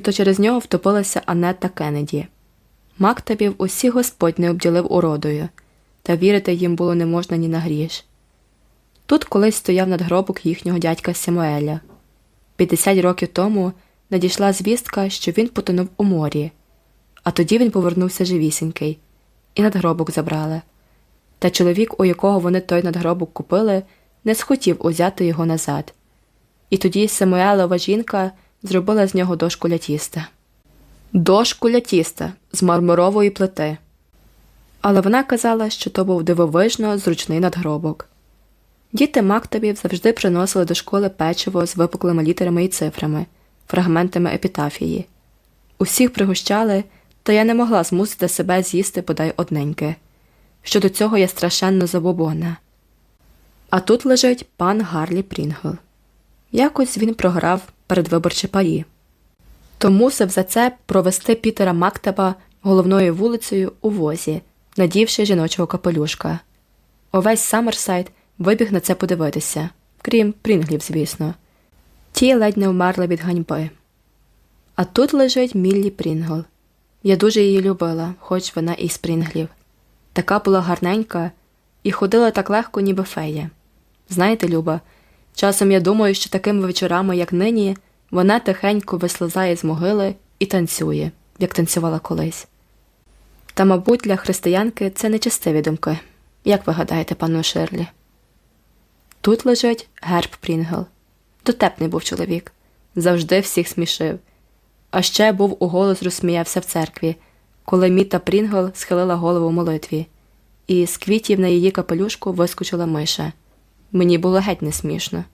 то через нього втопилася Анетта Кеннеді. Мактабів усі Господь не обділив уродою, та вірити їм було не можна ні на гріш. Тут колись стояв надгробок їхнього дядька Самуеля. 50 років тому надійшла звістка, що він потонув у морі, а тоді він повернувся живісінький, і надгробок забрали. Та чоловік, у якого вони той надгробок купили, не схотів узяти його назад. І тоді Самуелова жінка зробила з нього дошку для тіста. Дошку для тіста з мармурової плити. Але вона казала, що то був дивовижно зручний надгробок. Діти Мактабів завжди приносили до школи печиво з випуклими літерами і цифрами, фрагментами епітафії. Усіх пригощали, та я не могла змусити себе з'їсти бодай одненьке. Щодо цього я страшенно забобонна. А тут лежить пан Гарлі Прінгл. Якось він програв передвиборчі парі. То мусив за це провести Пітера Мактаба головною вулицею у возі, надівши жіночого капелюшка. Увесь Саммерсайд вибіг на це подивитися, крім Прінглів, звісно. Ті ледь не вмерли від ганьби. А тут лежить Міллі Прінгл. Я дуже її любила, хоч вона і з Прінглів. Така була гарненька і ходила так легко, ніби фея. Знаєте, Люба, часом я думаю, що такими вечорами, як нині, вона тихенько вислизає з могили і танцює, як танцювала колись. Та, мабуть, для християнки це нечестиві думки. Як ви гадаєте, пану Ширлі? Тут лежить герб Прінгл. Дотепний був чоловік, завжди всіх смішив. А ще був у голос розсміявся в церкві, коли Міта Прінгл схилила голову в молитві, і з квітів на її капелюшку вискочила миша. Мені було геть не смішно.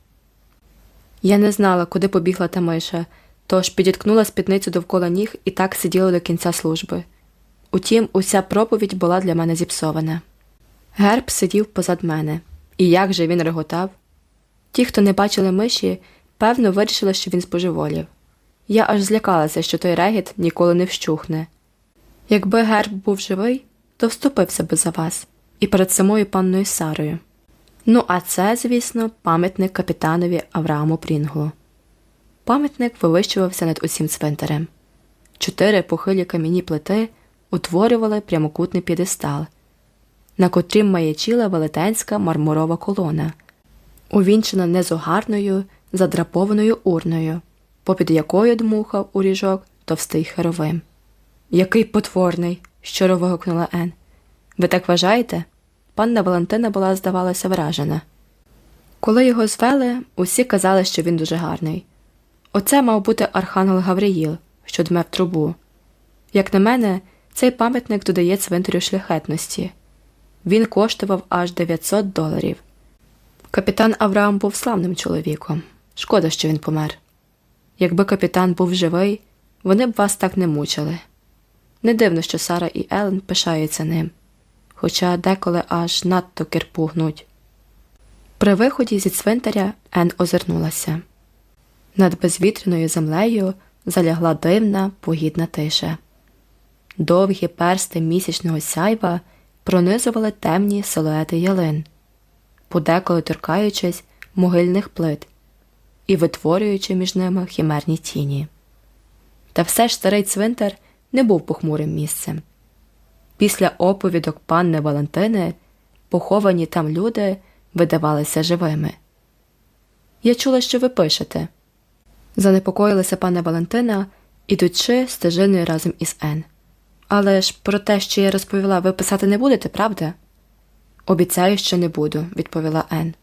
Я не знала, куди побігла та миша, тож підіткнула спідницю довкола ніг і так сиділа до кінця служби. Утім, уся проповідь була для мене зіпсована. Герб сидів позад мене, і як же він реготав. Ті, хто не бачили миші, певно, вирішили, що він споживолів. Я аж злякалася, що той регіт ніколи не вщухне. Якби герб був живий, то вступився би за вас і перед самою панною Сарою. Ну, а це, звісно, пам'ятник капітанові Аврааму Прінглу. Пам'ятник вивищувався над усім цвинтарем. Чотири похилі кам'яні плити утворювали прямокутний п'єдестал, на котрім маячіла велетенська мармурова колона, увінчена незогарною, задрапованою урною, попід якою дмухав у ріжок товстий херовим. Який потворний, щиро вигукнула Ен. Ви так вважаєте? Панна Валентина була, здавалося, вражена. Коли його звели, усі казали, що він дуже гарний. Оце мав бути архангел Гавриїл, що дме в трубу. Як на мене, цей пам'ятник додає цвинтарю шляхетності. Він коштував аж 900 доларів. Капітан Авраам був славним чоловіком. Шкода, що він помер. Якби капітан був живий, вони б вас так не мучили. Не дивно, що Сара і Елен пишаються ним, хоча деколи аж надто кирпу гнуть. При виході зі цвинтаря Ен озирнулася. Над безвітряною землею залягла дивна, погідна тиша. Довгі персти місячного сяйва пронизували темні силуети ялин, подеколи торкаючись могильних плит і витворюючи між ними хімерні тіні. Та все ж старий цвинтар не був похмурим місцем. Після оповідок панни Валентини поховані там люди видавалися живими. Я чула, що ви пишете. Занепокоїлася панна Валентина, ідучи стежиною разом із Ен. Але ж про те, що я розповіла, ви писати не будете, правда? Обіцяю, що не буду, відповіла Ен.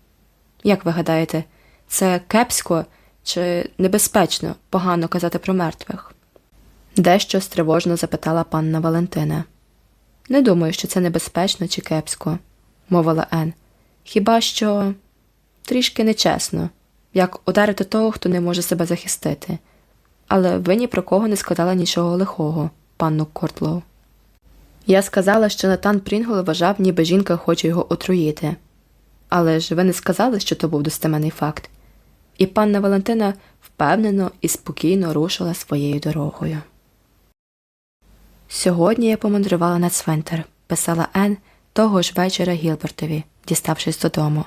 Як ви гадаєте, це кепсько чи небезпечно погано казати про мертвих? Дещо стривожно запитала панна Валентина. Не думаю, що це небезпечно чи кепсько, мовила Ен. Хіба що трішки нечесно, як ударити того, хто не може себе захистити. Але ви ні про кого не сказали нічого лихого, панну Кортлоу. Я сказала, що Натан Прінгол вважав, ніби жінка хоче його отруїти. Але ж ви не сказали, що то був достеменний факт. І панна Валентина впевнено і спокійно рушила своєю дорогою. Сьогодні я помандрувала на цвинтар, писала Ен того ж вечора Гілбертові, діставшись додому.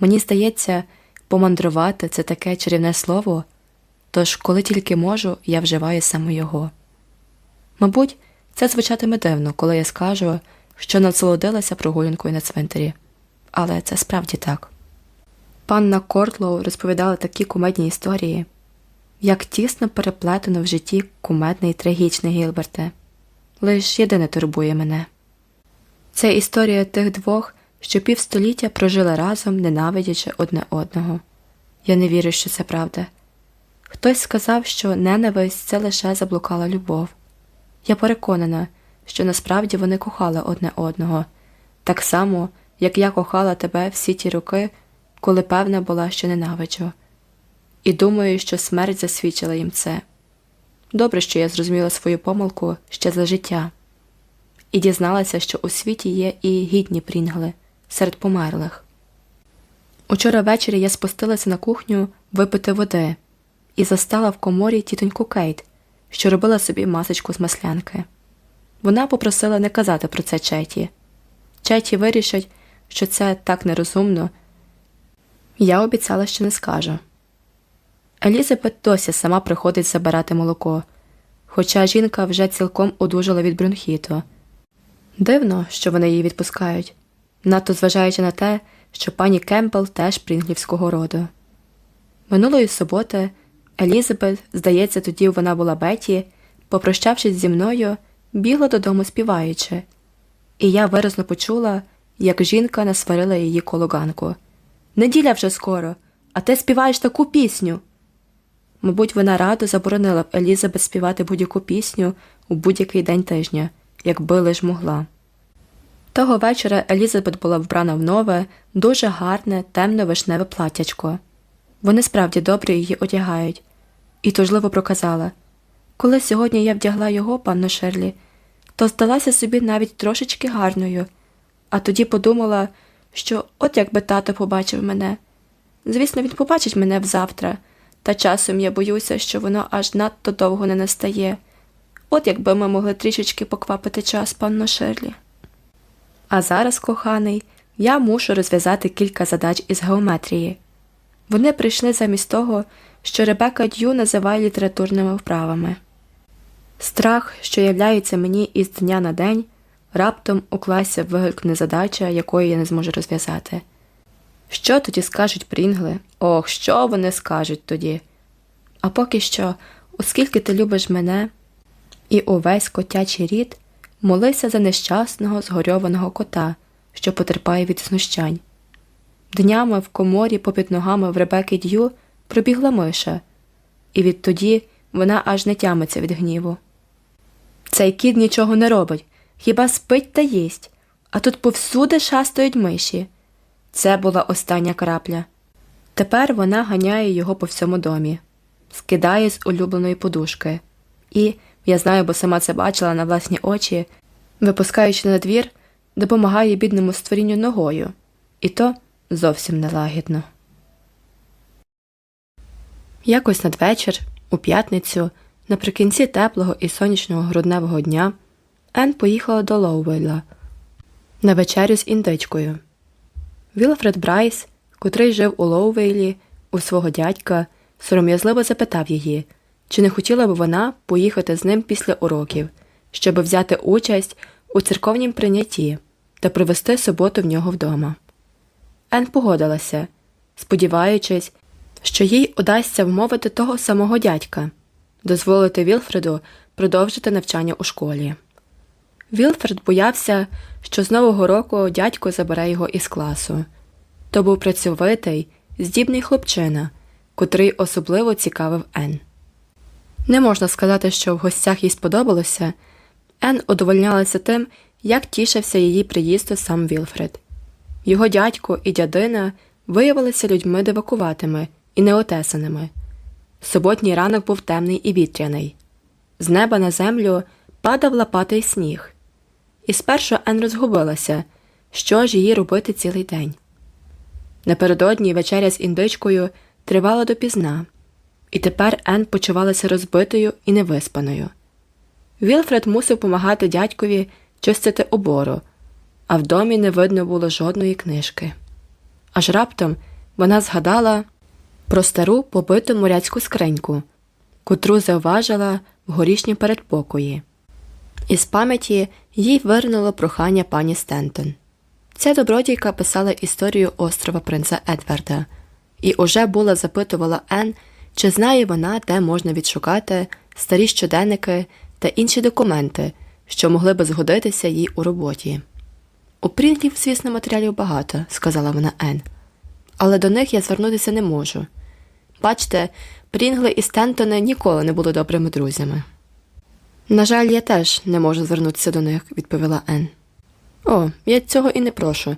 Мені здається, помандрувати це таке чарівне слово, Тож, коли тільки можу, я вживаю саме його. Мабуть, це звучатиме дивно, коли я скажу, що насолодилася прогулянкою на цвинтарі, але це справді так. Панна Кортлоу розповідала такі кумедні історії, як тісно переплетено в житті кумедний і трагічний Гілберте. Лиш єдине турбує мене. Це історія тих двох, що півстоліття прожили разом, ненавидячи одне одного. Я не вірю, що це правда. Хтось сказав, що ненависть це лише заблукала любов. Я переконана, що насправді вони кохали одне одного, так само, як я кохала тебе всі ті роки, коли певна була, що ненавиджу. І думаю, що смерть засвідчила їм це. Добре, що я зрозуміла свою помилку ще за життя, і дізналася, що у світі є і гідні прінгли серед померлих. Учора ввечері я спустилася на кухню випити води і застала в коморі тітоньку Кейт, що робила собі масочку з маслянки. Вона попросила не казати про це Четі. Четі вирішить, що це так нерозумно. Я обіцяла, що не скажу. Елізабет досі сама приходить забирати молоко, хоча жінка вже цілком одужала від бронхіту. Дивно, що вони її відпускають, надто зважаючи на те, що пані Кемпбелл теж прінглівського роду. Минулої суботи Елізабет, здається, тоді вона була Беті, попрощавшись зі мною, бігла додому співаючи, і я виразно почула, як жінка насварила її коло ганку. Неділя вже скоро, а ти співаєш таку пісню. Мабуть, вона радо заборонила б Елізабет співати будь-яку пісню у будь-який день тижня, якби лиш могла. Того вечора Елізабет була вбрана в нове, дуже гарне, темно вишневе платтячко. Вони справді добре її одягають, і тужливо проказала коли сьогодні я вдягла його, панно Шерлі, то здалася собі навіть трошечки гарною, а тоді подумала, що от якби тато побачив мене. Звісно, він побачить мене взавтра, та часом я боюся, що воно аж надто довго не настає. От якби ми могли трішечки поквапити час, панно Шерлі. А зараз, коханий, я мушу розв'язати кілька задач із геометрії. Вони прийшли замість того, що Ребека Д'ю називає літературними вправами. Страх, що являється мені із дня на день, раптом у класі вигукне задача, якої я не зможу розв'язати. Що тоді скажуть Прінгли? Ох, що вони скажуть тоді? А поки що, оскільки ти любиш мене і увесь котячий рід, молися за нещасного згорьованого кота, що потерпає від знущань. Днями в коморі попід ногами в Ребеки Д'ю пробігла миша, і відтоді вона аж не тямиться від гніву. Цей кіт нічого не робить, хіба спить та їсть, а тут повсюди шастають миші. Це була остання крапля. Тепер вона ганяє його по всьому домі, скидає з улюбленої подушки, і, я знаю, бо сама це бачила на власні очі, випускаючи на двір, допомагає бідному створінню ногою, і то зовсім нелагідно. Якось надвечір, у п'ятницю, наприкінці теплого і сонячного грудневого дня, Ен поїхала до Лоувейла на вечерю з індичкою. Вілфред Брайс, котрий жив у Лоувейлі, у свого дядька, сором'язливо запитав її, чи не хотіла б вона поїхати з ним після уроків, щоб взяти участь у церковнім прийнятті та провести суботу в нього вдома. Ен погодилася, сподіваючись, що їй удасться вмовити того самого дядька, дозволити Вілфреду продовжити навчання у школі. Вілфред боявся, що з нового року дядько забере його із класу. То був працьовитий, здібний хлопчина, котрий особливо цікавив Ен. Не можна сказати, що в гостях їй сподобалося. Ен удовольнялася тим, як тішився її приїзду сам Вілфред. Його дядько і дядина виявилися людьми дивакуватими і неотесаними. Суботній ранок був темний і вітряний. З неба на землю падав лопатий сніг. І спершу Ен розгубилася, що ж її робити цілий день. Напередодні вечеря з індичкою тривала допізна, і тепер Ен почувалася розбитою і невиспаною. Вілфред мусив помагати дядькові чистити обору, а в домі не видно було жодної книжки. Аж раптом вона згадала про стару побиту моряцьку скриньку, котру зауважила в горішній передпокої. Із пам'яті їй вернуло прохання пані Стентон. Ця добродійка писала історію острова принца Едварда і уже була запитувала Ен, чи знає вона, де можна відшукати старі щоденники та інші документи, що могли би згодитися їй у роботі. У Прінглів, звісно, матеріалів багато, сказала вона Ен, але до них я звернутися не можу. Бачте, Прінгли і Стентони ніколи не були добрими друзями. На жаль, я теж не можу звернутися до них, відповіла Ен. О, я цього і не прошу.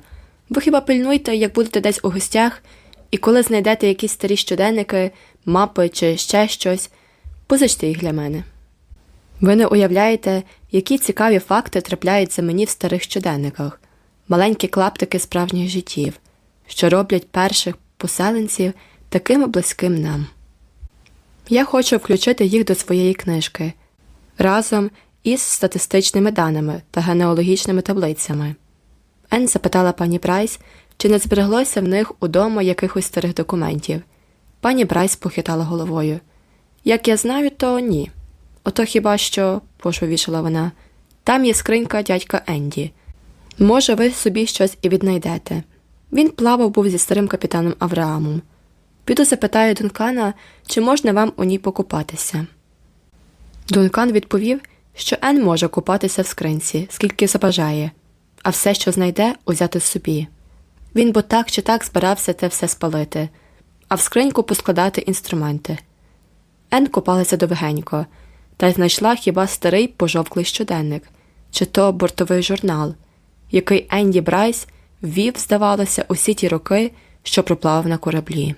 Ви хіба пильнуйте, як будете десь у гостях, і коли знайдете якісь старі щоденники, мапи чи ще щось, позичте їх для мене. Ви не уявляєте, які цікаві факти трапляються мені в старих щоденниках, маленькі клаптики справжніх життів, що роблять перших поселенців такими близьким нам. Я хочу включити їх до своєї книжки разом із статистичними даними та генеалогічними таблицями. Ен запитала пані Прайс, чи не збереглося в них удома якихось старих документів. Пані Брайс похитала головою. Як я знаю, то ні. Ото хіба що, пошовішала вона, там є скринька дядька Енді. Може, ви собі щось і віднайдете. Він плавав був зі старим капітаном Авраамом. Піду запитаю Дункана, чи можна вам у ній покупатися. Дункан відповів, що Ен може купатися в скринці, скільки забажає, а все, що знайде, узяти собі. Він бо так чи так збирався те все спалити, а в скриньку поскладати інструменти. Ен купалася довгенько, та й знайшла хіба старий пожовклий щоденник, чи то бортовий журнал, який Енді Брайс ввів, здавалося, усі ті роки, що проплавав на кораблі.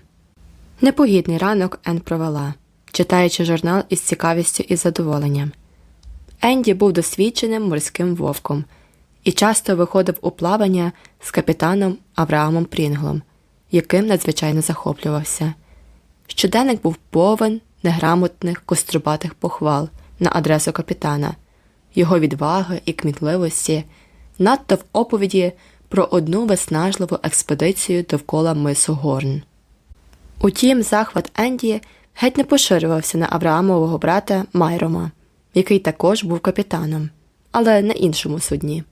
Непогідний ранок Ен провела, читаючи журнал із цікавістю і задоволенням. Енді був досвідченим морським вовком і часто виходив у плавання з капітаном Авраамом Прінглом, яким надзвичайно захоплювався. Щоденник був повен неграмотних кострубатих похвал на адресу капітана, його відваги і кмітливості, надто в оповіді про одну виснажливу експедицію довкола мису Горн. Утім, захват Енді геть не поширювався на Авраамового брата Майрома, який також був капітаном, але на іншому судні.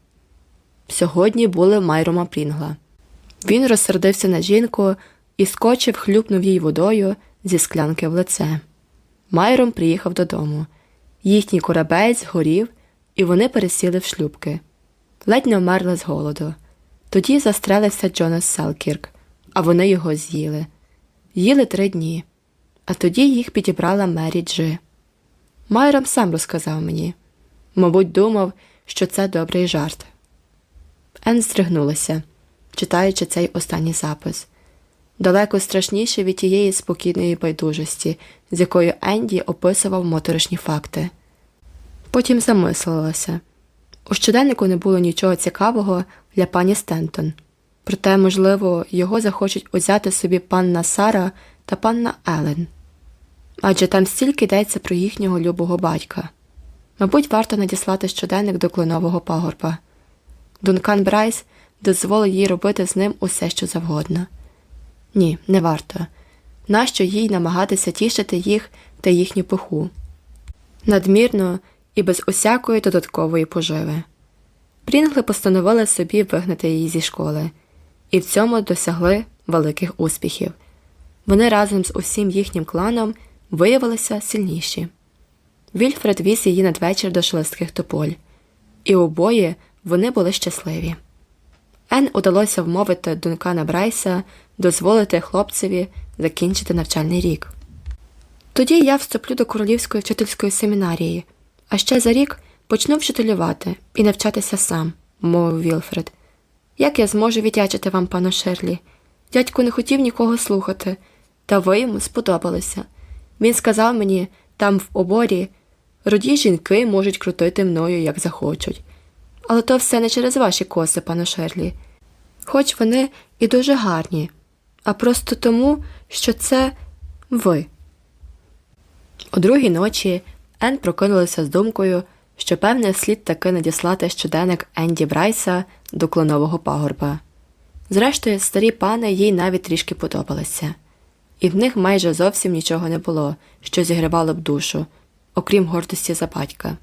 Сьогодні були Майрома Прінгла. Він розсердився на жінку і скочив, хлюпнув їй водою зі склянки в лице. Майром приїхав додому. Їхній корабець згорів, і вони пересіли в шлюбки. Ледь не вмерли з голоду. Тоді застрелився Джонас Селкірк, а вони його з'їли. Їли три дні, а тоді їх підібрала Мері Джи. Майром сам розказав мені мабуть, думав, що це добрий жарт. Ен здригнулася, читаючи цей останній запис далеко страшніше від тієї спокійної байдужості, з якою Енді описував моторошні факти. Потім замислилася у щоденнику не було нічого цікавого для пані Стентон, проте, можливо, його захочуть узяти собі панна Сара та панна Елен. Адже там стільки йдеться про їхнього любого батька. Мабуть, варто надіслати щоденник до кленового пагорба. Дункан Брайс дозволить їй робити з ним усе, що завгодно. Ні, не варто. Нащо їй намагатися тішити їх та їхню пиху? Надмірно і без усякої додаткової поживи. Прінгли постановили собі вигнати її зі школи, і в цьому досягли великих успіхів. Вони разом з усім їхнім кланом виявилися сильніші. Вільфред віз її надвечір до шелестких тополь, і обоє вони були щасливі. Ен удалося вмовити Дункана Брайса дозволити хлопцеві закінчити навчальний рік. Тоді я вступлю до королівської вчительської семінарії, а ще за рік почну вчителювати і навчатися сам, мовив Вілфред. Як я зможу віддячити вам, пану Шерлі? Дядько не хотів нікого слухати, та ви йому сподобалися. Він сказав мені там, в оборі, роді жінки можуть крутити мною, як захочуть. Але то все не через ваші коси, пане Шерлі. Хоч вони і дуже гарні, а просто тому, що це ви. У другій ночі Ен прокинулася з думкою, що певне слід таки надіслати щоденник Енді Брайса до клонового пагорба. Зрештою, старі пани їй навіть трішки подобалися. І в них майже зовсім нічого не було, що зігрівало б душу, окрім гордості за батька.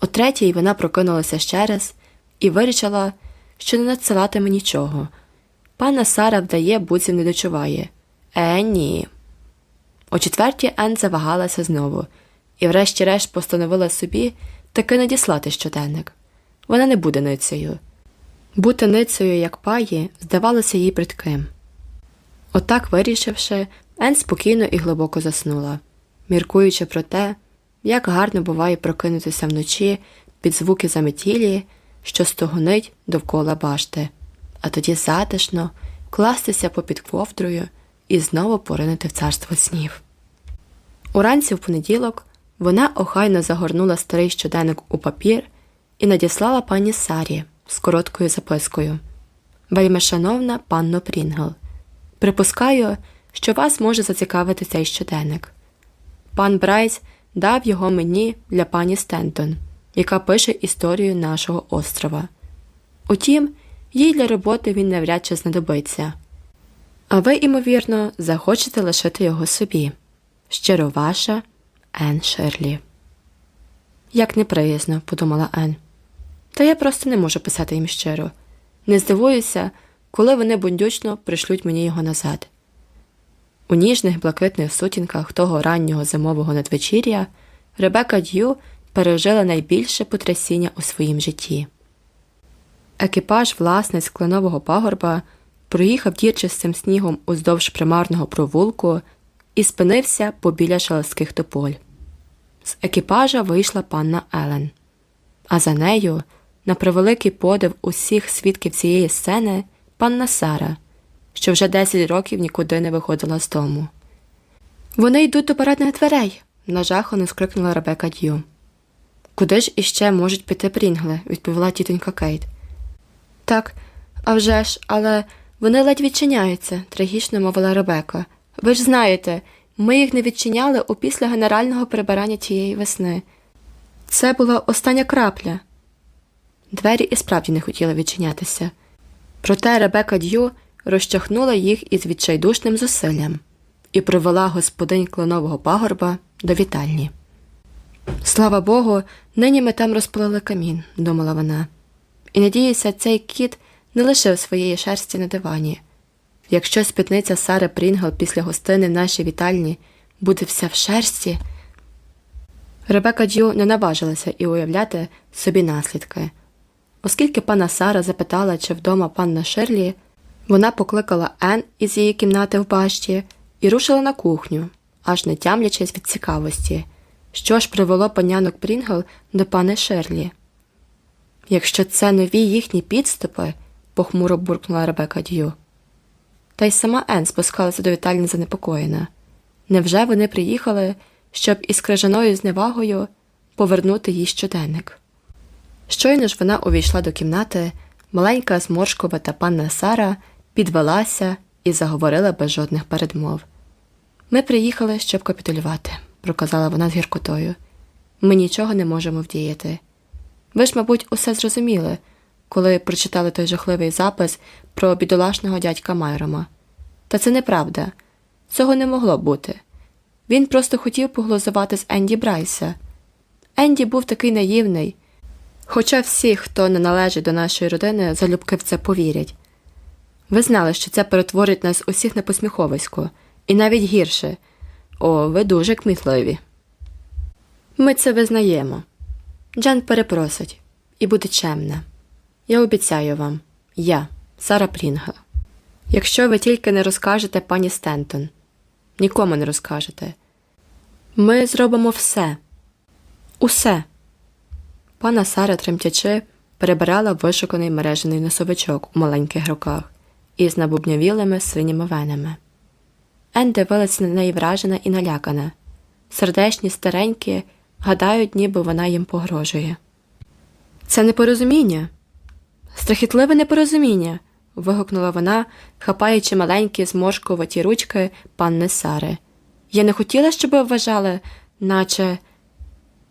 О третій вона прокинулася ще раз і вирішила, що не надсилатиме нічого. Пана Сара вдає, буцім не дочуває. Е, ні. О четвертій Ен завагалася знову і, врешті-решт, постановила собі таки надіслати щоденник. Вона не буде ницею. Бути ницею, як паї, здавалося їй бридким. Отак, вирішивши, Ен спокійно і глибоко заснула, міркуючи про те, як гарно буває прокинутися вночі під звуки заметілі, що стогонить довкола башти, а тоді затишно кластися попід ковдрою і знову поринути в царство снів. Уранці в понеділок вона охайно загорнула старий щоденник у папір і надіслала пані Сарі з короткою запискою Вельми шановна панно Прінгл, припускаю, що вас може зацікавити цей щоденник. Пан Брайс дав його мені для пані Стентон, яка пише історію нашого острова. Утім, їй для роботи він навряд чи знадобиться. А ви, ймовірно, захочете лишити його собі. Щиро ваша Ен Шерлі. Як неприязно, подумала Ен. Та я просто не можу писати їм щиро. Не здивуюся, коли вони бундючно пришлють мені його назад. У ніжних блакитних сутінках того раннього зимового надвечір'я Ребека Д'ю пережила найбільше потрясіння у своїм житті. Екіпаж власниць кленового пагорба проїхав дірчастим снігом уздовж примарного провулку і спинився побіля шалостких тополь. З екіпажа вийшла панна Елен, а за нею, на превеликий подив усіх свідків цієї сцени, панна Сара, що вже 10 років нікуди не виходила з дому. Вони йдуть до парадних дверей, нажахано скрикнула Ребека Д'ю. Куди ж іще можуть піти Прінгли? відповіла тітонька Кейт. Так, а вже ж, але вони ледь відчиняються, трагічно мовила Ребека. Ви ж знаєте, ми їх не відчиняли опісля генерального прибирання тієї весни. Це була остання крапля. Двері і справді не хотіли відчинятися. Проте Ребека Д'ю розчахнула їх із відчайдушним зусиллям і привела господинь кленового пагорба до вітальні. Слава Богу, нині ми там розпалили камін, думала вона, і надіюся, цей кіт не лишив своєї шерсті на дивані. Якщо спідниця Сари Прінгл після гостини в нашій вітальні буде вся в шерсті. Ребекка Дью не наважилася і уявляти собі наслідки. Оскільки панна Сара запитала, чи вдома панна Ширлі, вона покликала Ен із її кімнати в башті і рушила на кухню, аж не тямлячись від цікавості, що ж привело панянок Прінгл до пани Ширлі. Якщо це нові їхні підступи, похмуро буркнула Ребека Д'ю. Та й сама Ен спускалася до вітальні занепокоєна. Невже вони приїхали, щоб із крижаною зневагою повернути їй щоденник? Щойно ж вона увійшла до кімнати, маленька зморшкувата панна Сара підвелася і заговорила без жодних передмов. Ми приїхали, щоб капітулювати, проказала вона з гіркотою. Ми нічого не можемо вдіяти. Ви ж, мабуть, усе зрозуміли коли прочитали той жахливий запис про бідолашного дядька Майрома. Та це неправда. Цього не могло бути. Він просто хотів поглузувати з Енді Брайса. Енді був такий наївний, хоча всі, хто не належить до нашої родини, залюбки в це повірять. Ви знали, що це перетворить нас усіх на посміховисько, і навіть гірше о, ви дуже кмітливі. Ми це визнаємо. Джан перепросить і буде чемна. Я обіцяю вам, я, Сара Прінга. Якщо ви тільки не розкажете пані Стентон, нікому не розкажете. Ми зробимо все, усе. Пана Сара, тремтячи, перебирала вишуканий мережений носовичок у маленьких руках із набубнявілими синіми венами. Ен дивилася на неї вражена і налякана. Сердечні старенькі гадають, ніби вона їм погрожує. Це непорозуміння. Страхітливе непорозуміння. вигукнула вона, хапаючи маленькі зморшкуваті ручки панни Сари. Я не хотіла, щоб ви вважали, наче.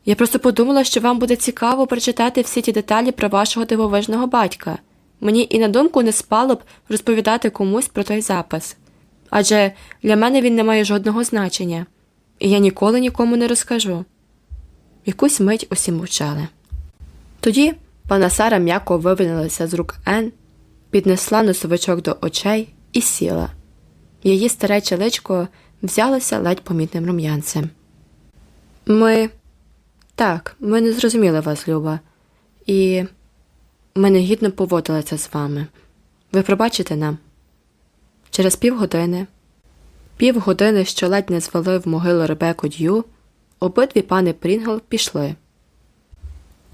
Я просто подумала, що вам буде цікаво прочитати всі ті деталі про вашого дивовижного батька. Мені і на думку не спало б розповідати комусь про той запис. адже для мене він не має жодного значення, і я ніколи нікому не розкажу. Якусь мить усі мовчали. Тоді пана Сара м'яко вивільнилася з рук Ен, піднесла носовичок до очей і сіла. Її старе чолечко взялося ледь помітним рум'янцем. Ми. Так, ми не зрозуміли вас, Люба, і ми негідно поводилися з вами. Ви пробачите нам? Через півгодини, півгодини, що ледь не звели в могилу Ребеку Д'ю, обидві пани Прінгл пішли.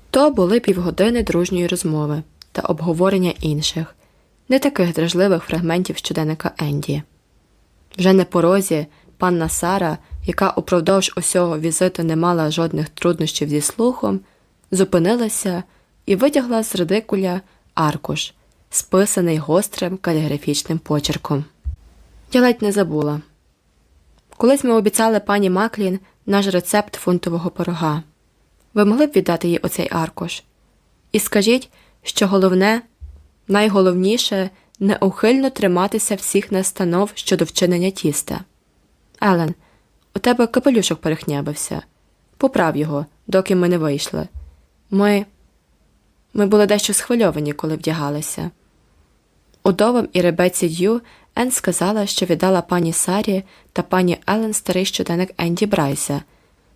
То були півгодини дружньої розмови та обговорення інших, не таких дражливих фрагментів щоденника Енді. Вже на порозі панна Сара, яка упродовж усього візиту не мала жодних труднощів зі слухом, зупинилася і витягла з редикуля аркуш, списаний гострим каліграфічним почерком. Я ледь не забула. Колись ми обіцяли пані Маклін наш рецепт фунтового порога. Ви могли б віддати їй оцей аркуш? І скажіть, що головне, найголовніше неухильно триматися всіх настанов щодо вчинення тіста. Елен, у тебе капелюшок перехнябився. Поправ його, доки ми не вийшли. Ми Ми були дещо схвильовані, коли вдягалися. Удовам і ребеці Д'ю Ен сказала, що віддала пані Сарі та пані Елен старий щоденник Енді Брайса,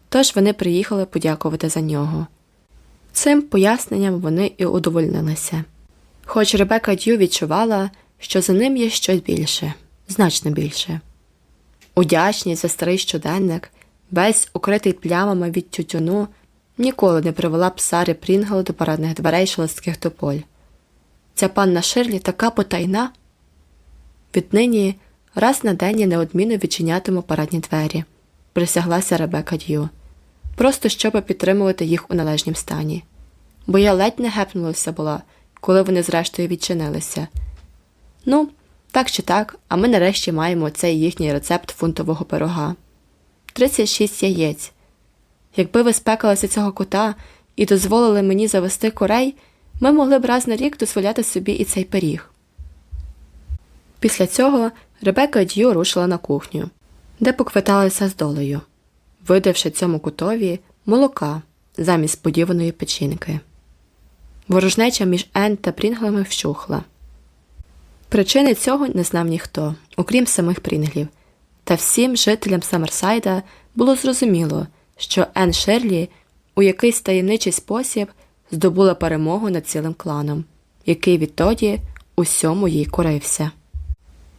тож вони приїхали подякувати за нього. Цим поясненням вони і удовольнилися. Хоч Ребека Д'ю відчувала, що за ним є щось більше, значно більше. Удячність за старий щоденник, весь укритий плямами від тютюну, ніколи не привела б Сари Прінгл до парадних дверей шелестких тополь. Ця панна Ширлі така потайна. Віднині раз на день я неодмінно відчинятиму парадні двері, присяглася Ребека Д'ю, просто щоб підтримувати їх у належнім стані. Бо я ледь не гепнулася була, коли вони зрештою відчинилися. Ну, так чи так, а ми нарешті маємо цей їхній рецепт фунтового пирога. 36 яєць. Якби ви спекалися цього кота і дозволили мені завести корей, ми могли б раз на рік дозволяти собі і цей пиріг. Після цього Ребека Д'ю рушила на кухню, де поквиталася з долею, видавши цьому кутові молока замість сподіваної печінки. Ворожнеча між Ен та Прінглами вщухла. Причини цього не знав ніхто, окрім самих Прінглів, та всім жителям Саммерсайда було зрозуміло, що Ен Шерлі у якийсь таємничий спосіб здобула перемогу над цілим кланом, який відтоді усьому їй корився.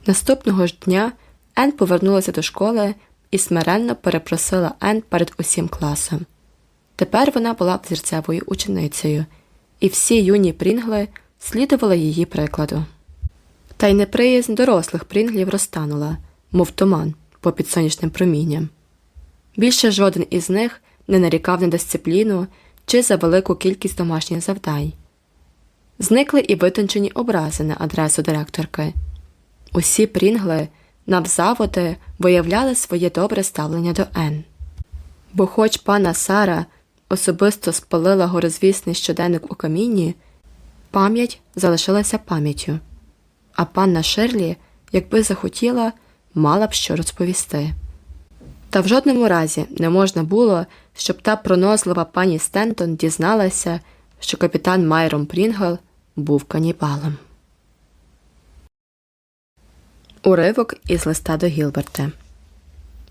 Наступного ж дня Ен повернулася до школи і смиренно перепросила Ен перед усім класом. Тепер вона була взірцевою ученицею, і всі юні Прінгли слідували її прикладу. Та й неприязнь дорослих Прінглів розтанула, мов туман попід сонячним промінням. Більше жоден із них не нарікав на дисципліну чи за велику кількість домашніх завдань. Зникли і витончені образи на адресу директорки. Усі Прінгли навзаводи виявляли своє добре ставлення до Ен. Бо, хоч панна Сара особисто спалила горозвісний щоденник у каміні, пам'ять залишилася пам'яттю, а панна Ширлі, якби захотіла, мала б що розповісти. Та в жодному разі не можна було, щоб та пронозлива пані Стентон дізналася, що капітан Майром Прінгл був канібалом. Уривок із листа до Гілберта.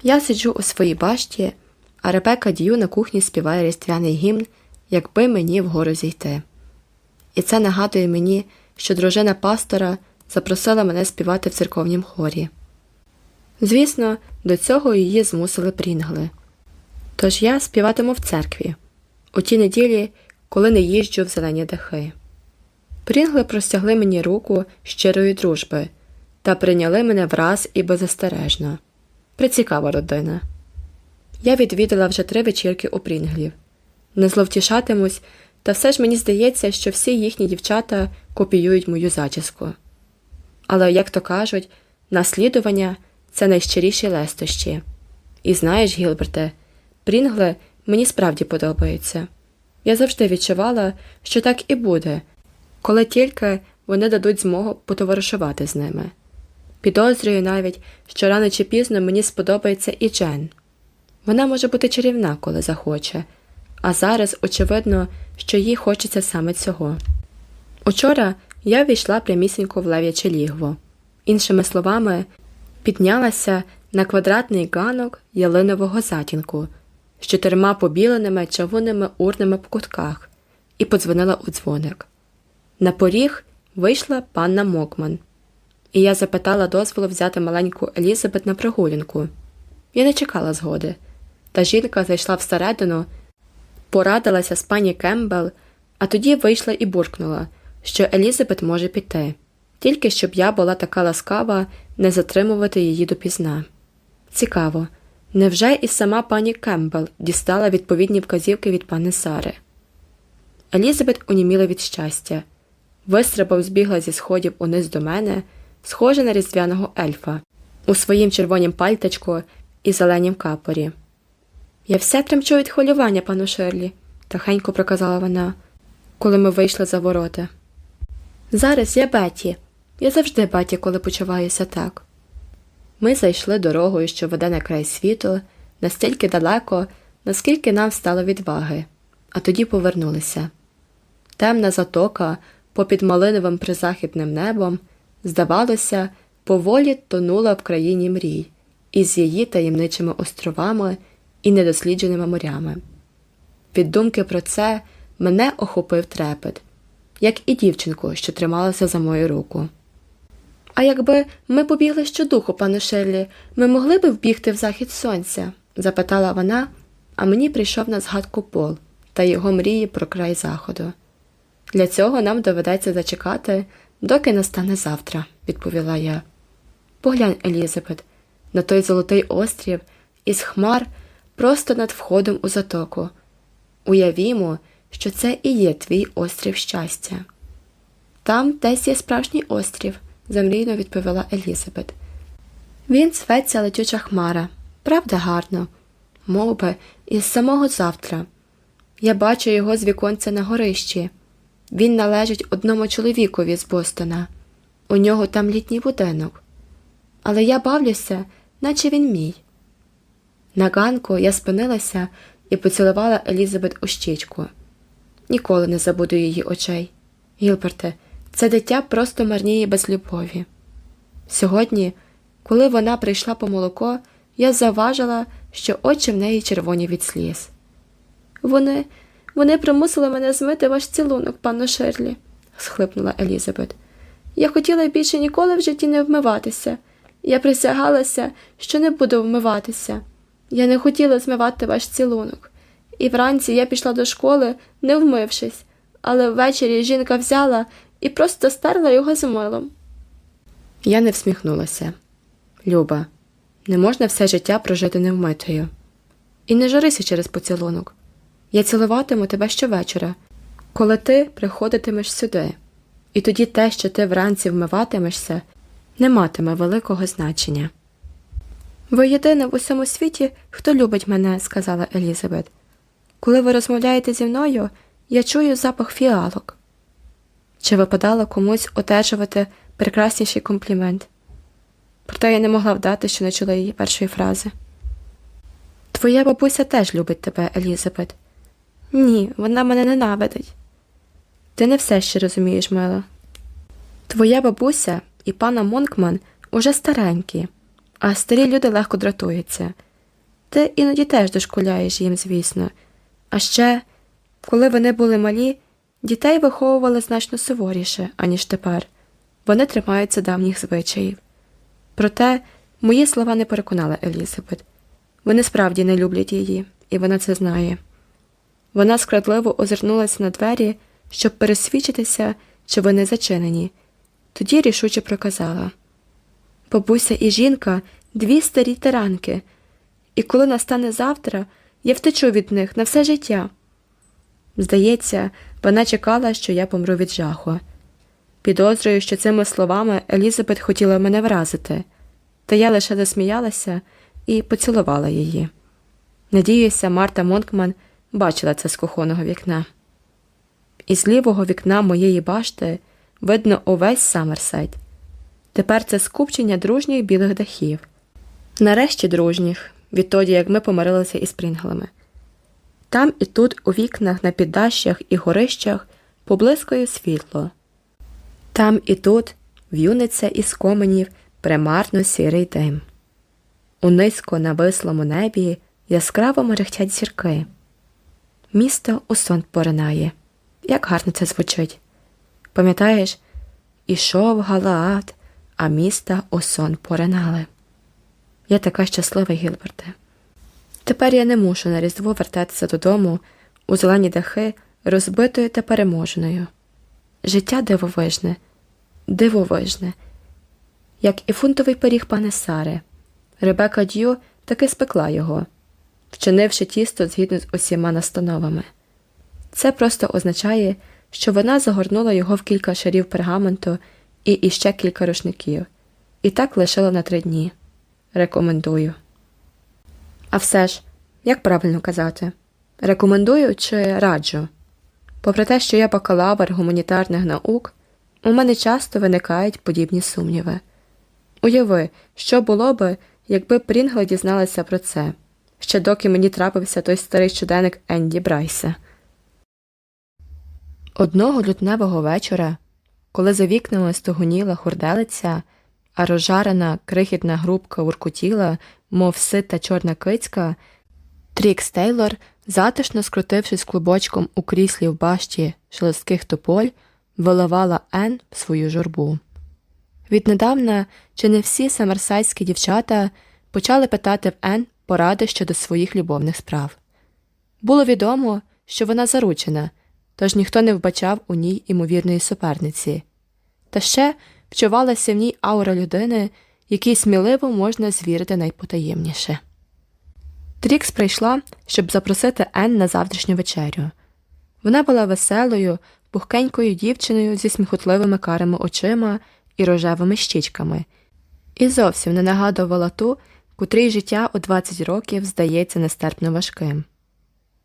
Я сиджу у своїй башті, а Ребека Д'ю на кухні співає різдвяний гімн, якби мені вгору зійти. І це нагадує мені, що дружина пастора запросила мене співати в церковнім хорі. Звісно, до цього її змусили прінгли. Тож я співатиму в церкві у ті неділі, коли не їжджу в зелені дахи. Прінгли простягли мені руку щирої дружби та прийняли мене враз і беззастережно. Прицікава родина. Я відвідала вже три вечірки у Прінглів. Не зловтішатимусь, та все ж мені здається, що всі їхні дівчата копіюють мою зачіску. Але, як то кажуть, наслідування це найщиріші лестощі. І знаєш, Гілберте, Прінгле мені справді подобається. Я завжди відчувала, що так і буде, коли тільки вони дадуть змогу потоваришувати з ними. Підозрюю навіть, що рано чи пізно мені сподобається і Джен. Вона може бути чарівна, коли захоче, а зараз очевидно, що їй хочеться саме цього. Учора я війшла прямісінько в лев'яче лігво. Іншими словами, піднялася на квадратний ганок ялинового затінку з чотирма побіленими чавунними урнами по кутках і подзвонила у дзвоник. На поріг вийшла панна Мокман, і я запитала дозволу взяти маленьку Елізабет на прогулянку. Я не чекала згоди, та жінка зайшла всередину, порадилася з пані Кембел, а тоді вийшла і буркнула, що Елізабет може піти, тільки щоб я була така ласкава не затримувати її допізна. Цікаво, невже і сама пані Кембл дістала відповідні вказівки від пани Сари? Елізабет уніміла від щастя, вистрибав збігла зі сходів униз до мене, схожа на різдвяного ельфа, у своїм червонім пальточку і зеленім капорі. Я все тремчу від хвилювання, пану Шерлі, тихенько проказала вона, коли ми вийшли за ворота. Зараз я Беті. Я завжди Беті, коли почуваюся так. Ми зайшли дорогою, що веде на край світу, настільки далеко, наскільки нам стало відваги, а тоді повернулися. Темна затока попід малиновим призахідним небом, здавалося, поволі тонула в країні мрій із її таємничими островами і недослідженими морями. Від думки про це мене охопив трепет, як і дівчинку, що трималася за мою руку. А якби ми побігли щодуху, пане Шерлі, ми могли би вбігти в захід сонця? запитала вона, а мені прийшов на згадку Пол та його мрії про край заходу. Для цього нам доведеться зачекати, доки настане завтра, відповіла я. Поглянь, Елізабет, на той золотий острів із хмар просто над входом у затоку. Уявімо, що це і є твій острів щастя. Там десь є справжній острів замрійно відповіла Елізабет. Він зветься летюча хмара, правда, гарно, Мов би, із самого завтра. Я бачу його з віконця на горищі. Він належить одному чоловікові з Бостона. У нього там літній будинок. Але я бавлюся, наче він мій. На ганку я спинилася і поцілувала Елізабет у щічку. Ніколи не забуду її очей. Гілберте, це дитя просто марніє без любові. Сьогодні, коли вона прийшла по молоко, я заважила, що очі в неї червоні від сліз. Вони вони примусили мене змити ваш цілунок, панно Шерлі, схлипнула Елізабет. Я хотіла більше ніколи в житті не вмиватися. Я присягалася, що не буду вмиватися. Я не хотіла змивати ваш цілунок. І вранці я пішла до школи, не вмившись, але ввечері жінка взяла і просто стерла його з милом. Я не всміхнулася. Люба, не можна все життя прожити невмитою. І не жарися через поцілунок. Я цілуватиму тебе щовечора, коли ти приходитимеш сюди, і тоді те, що ти вранці вмиватимешся, не матиме великого значення. Ви єдина в усьому світі, хто любить мене, сказала Елізабет. Коли ви розмовляєте зі мною, я чую запах фіалок. Чи випадало комусь одержувати прекрасніший комплімент? Проте я не могла вдати, що не чула її першої фрази. Твоя бабуся теж любить тебе, Елізабет. Ні, вона мене ненавидить. Ти не все ще розумієш, мила. Твоя бабуся і пана Монкман уже старенькі, а старі люди легко дратуються. Ти іноді теж дошкуляєш їм, звісно. А ще, коли вони були малі, Дітей виховували значно суворіше, аніж тепер вони тримаються давніх звичаїв. Проте мої слова не переконали Елізабет вони справді не люблять її, і вона це знає. Вона скрадливо озирнулася на двері, щоб пересвідчитися, чи вони зачинені, тоді рішуче проказала Бабуся і жінка дві старі тиранки, і коли настане завтра, я втечу від них на все життя. Здається, вона чекала, що я помру від жаху. Підозрюю, що цими словами Елізабет хотіла мене вразити, та я лише засміялася і поцілувала її. Надіюся, Марта Монкман бачила це з кухонного вікна. Із лівого вікна моєї башти видно увесь Саммерсайд. Тепер це скупчення дружніх білих дахів. Нарешті дружніх, відтоді як ми помирилися із Прінглами. Там і тут, у вікнах, на піддащах і горищах, поблискує світло. Там і тут в'юниться із коменів примарно сірий дим. У низько навислому небі яскраво мерехтять зірки. Місто у сон поринає. Як гарно це звучить. Пам'ятаєш, ішов Галаат, а міста у сон поринали. Я така щаслива, Гілберте. Тепер я не мушу на різдво вертатися додому у зелені дахи, розбитою та переможеною. Життя дивовижне, дивовижне, як і фунтовий пиріг пане Сари. Ребека Д'ю таки спекла його, вчинивши тісто згідно з усіма настановами. Це просто означає, що вона загорнула його в кілька шарів пергаменту і іще кілька рушників, і так лишила на три дні. Рекомендую. А все ж, як правильно казати, рекомендую чи раджу. Попри те, що я бакалавр гуманітарних наук, у мене часто виникають подібні сумніви. Уяви, що було би, якби Прінгли дізналися про це, ще доки мені трапився той старий щоденник Енді Брайса. Одного лютневого вечора, коли за вікнами стогоніла хурделиця, а розжарена крихітна грубка уркутіла, мов сита чорна кицька, Трікс Тейлор, затишно скрутившись клубочком у кріслі в башті шелестких тополь, виливала Ен в свою журбу. Віднедавна чи не всі самерсайські дівчата почали питати в Ен поради щодо своїх любовних справ. Було відомо, що вона заручена, тож ніхто не вбачав у ній імовірної суперниці, та ще вчувалася в ній аура людини, якій сміливо можна звірити найпотаємніше. Трікс прийшла, щоб запросити Ен на завтрашню вечерю. Вона була веселою, пухкенькою дівчиною зі сміхотливими карими очима і рожевими щічками, і зовсім не нагадувала ту, котрій життя у 20 років здається нестерпно важким.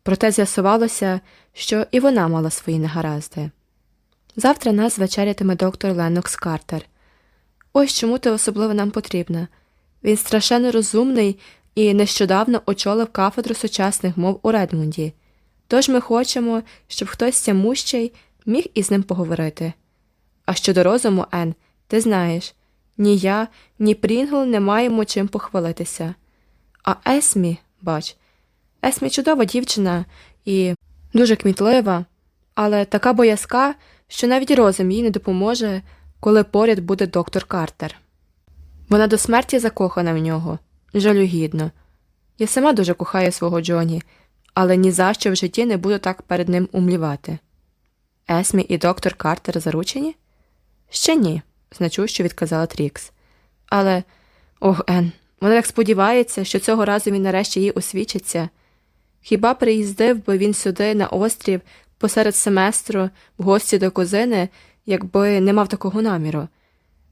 Проте з'ясувалося, що і вона мала свої негаразди. Завтра нас вечерятиме доктор Ленокс Картер. Ось чому ти особливо нам потрібна. Він страшенно розумний і нещодавно очолив кафедру сучасних мов у Редмунді, тож ми хочемо, щоб хтось цямущий міг із ним поговорити. А щодо розуму, Ен, ти знаєш, ні я, ні Прінгл не маємо чим похвалитися. А Есмі, бач, Есмі чудова дівчина і дуже кмітлива, але така боязка, що навіть розум їй не допоможе, коли поряд буде доктор Картер. Вона до смерті закохана в нього, жалюгідно. Я сама дуже кохаю свого Джоні, але ні за що в житті не буду так перед ним умлівати. Есмі і доктор Картер заручені? Ще ні, значущо відказала Трікс. Але, ох, Ен, вона так сподівається, що цього разу він нарешті їй освічиться. Хіба приїздив би він сюди, на острів, посеред семестру, в гості до кузини, якби не мав такого наміру?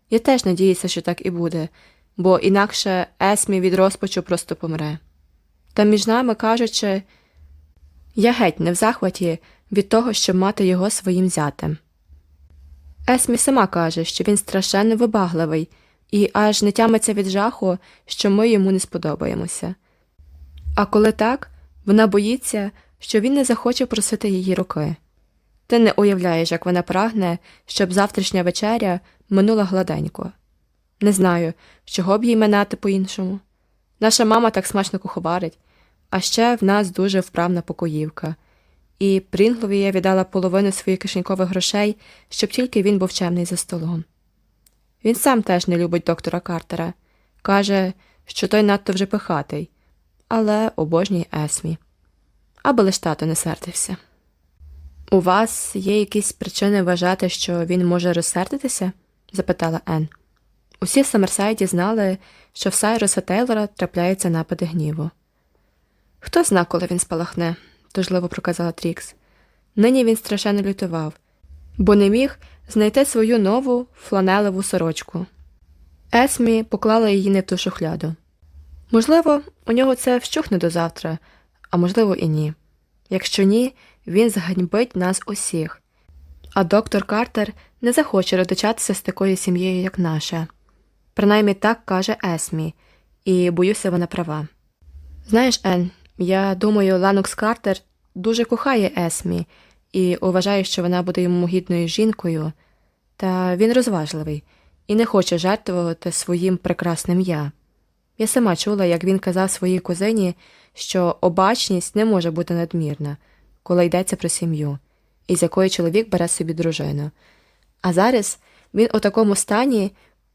Я теж надіюся, що так і буде, бо інакше Есмі від розпачу просто помре. Та між нами кажучи, я геть не в захваті від того, щоб мати його своїм зятем. Есмі сама каже, що він страшенно вибагливий і аж не тямиться від жаху, що ми йому не сподобаємося. А коли так, вона боїться, що він не захоче просити її руки. Ти не уявляєш, як вона прагне, щоб завтрашня вечеря минула гладенько. Не знаю, чого б їй минати по іншому. Наша мама так смачно куховарить, а ще в нас дуже вправна покоївка і Прінглові я віддала половину своїх кишенькових грошей, щоб тільки він був чемний за столом. Він сам теж не любить доктора Картера, каже, що той надто вже пихатий, але обожнює Есмі. Аби лиш тато не сердився. У вас є якісь причини вважати, що він може розсердитися? запитала Ен. Усі в Саммерсайді знали, що в Сайроса Тейлора трапляються напади гніву. Хто зна, коли він спалахне, тужливо проказала Трікс. Нині він страшенно лютував, бо не міг знайти свою нову фланелеву сорочку. Есмі поклала її не в ту шухляду. Можливо, у нього це вщухне до завтра, а можливо, і ні. Якщо ні, він зганьбить нас усіх. А доктор Картер не захоче родичатися з такою сім'єю, як наша. Принаймні так каже Есмі, і боюся, вона права. Знаєш, Ен, я думаю, Ленокс Картер дуже кохає Есмі і вважає, що вона буде йому гідною жінкою, та він розважливий і не хоче жертвувати своїм прекрасним я. Я сама чула, як він казав своїй кузині, що обачність не може бути надмірна, коли йдеться про сім'ю, із якої чоловік бере собі дружину. А зараз він у такому стані,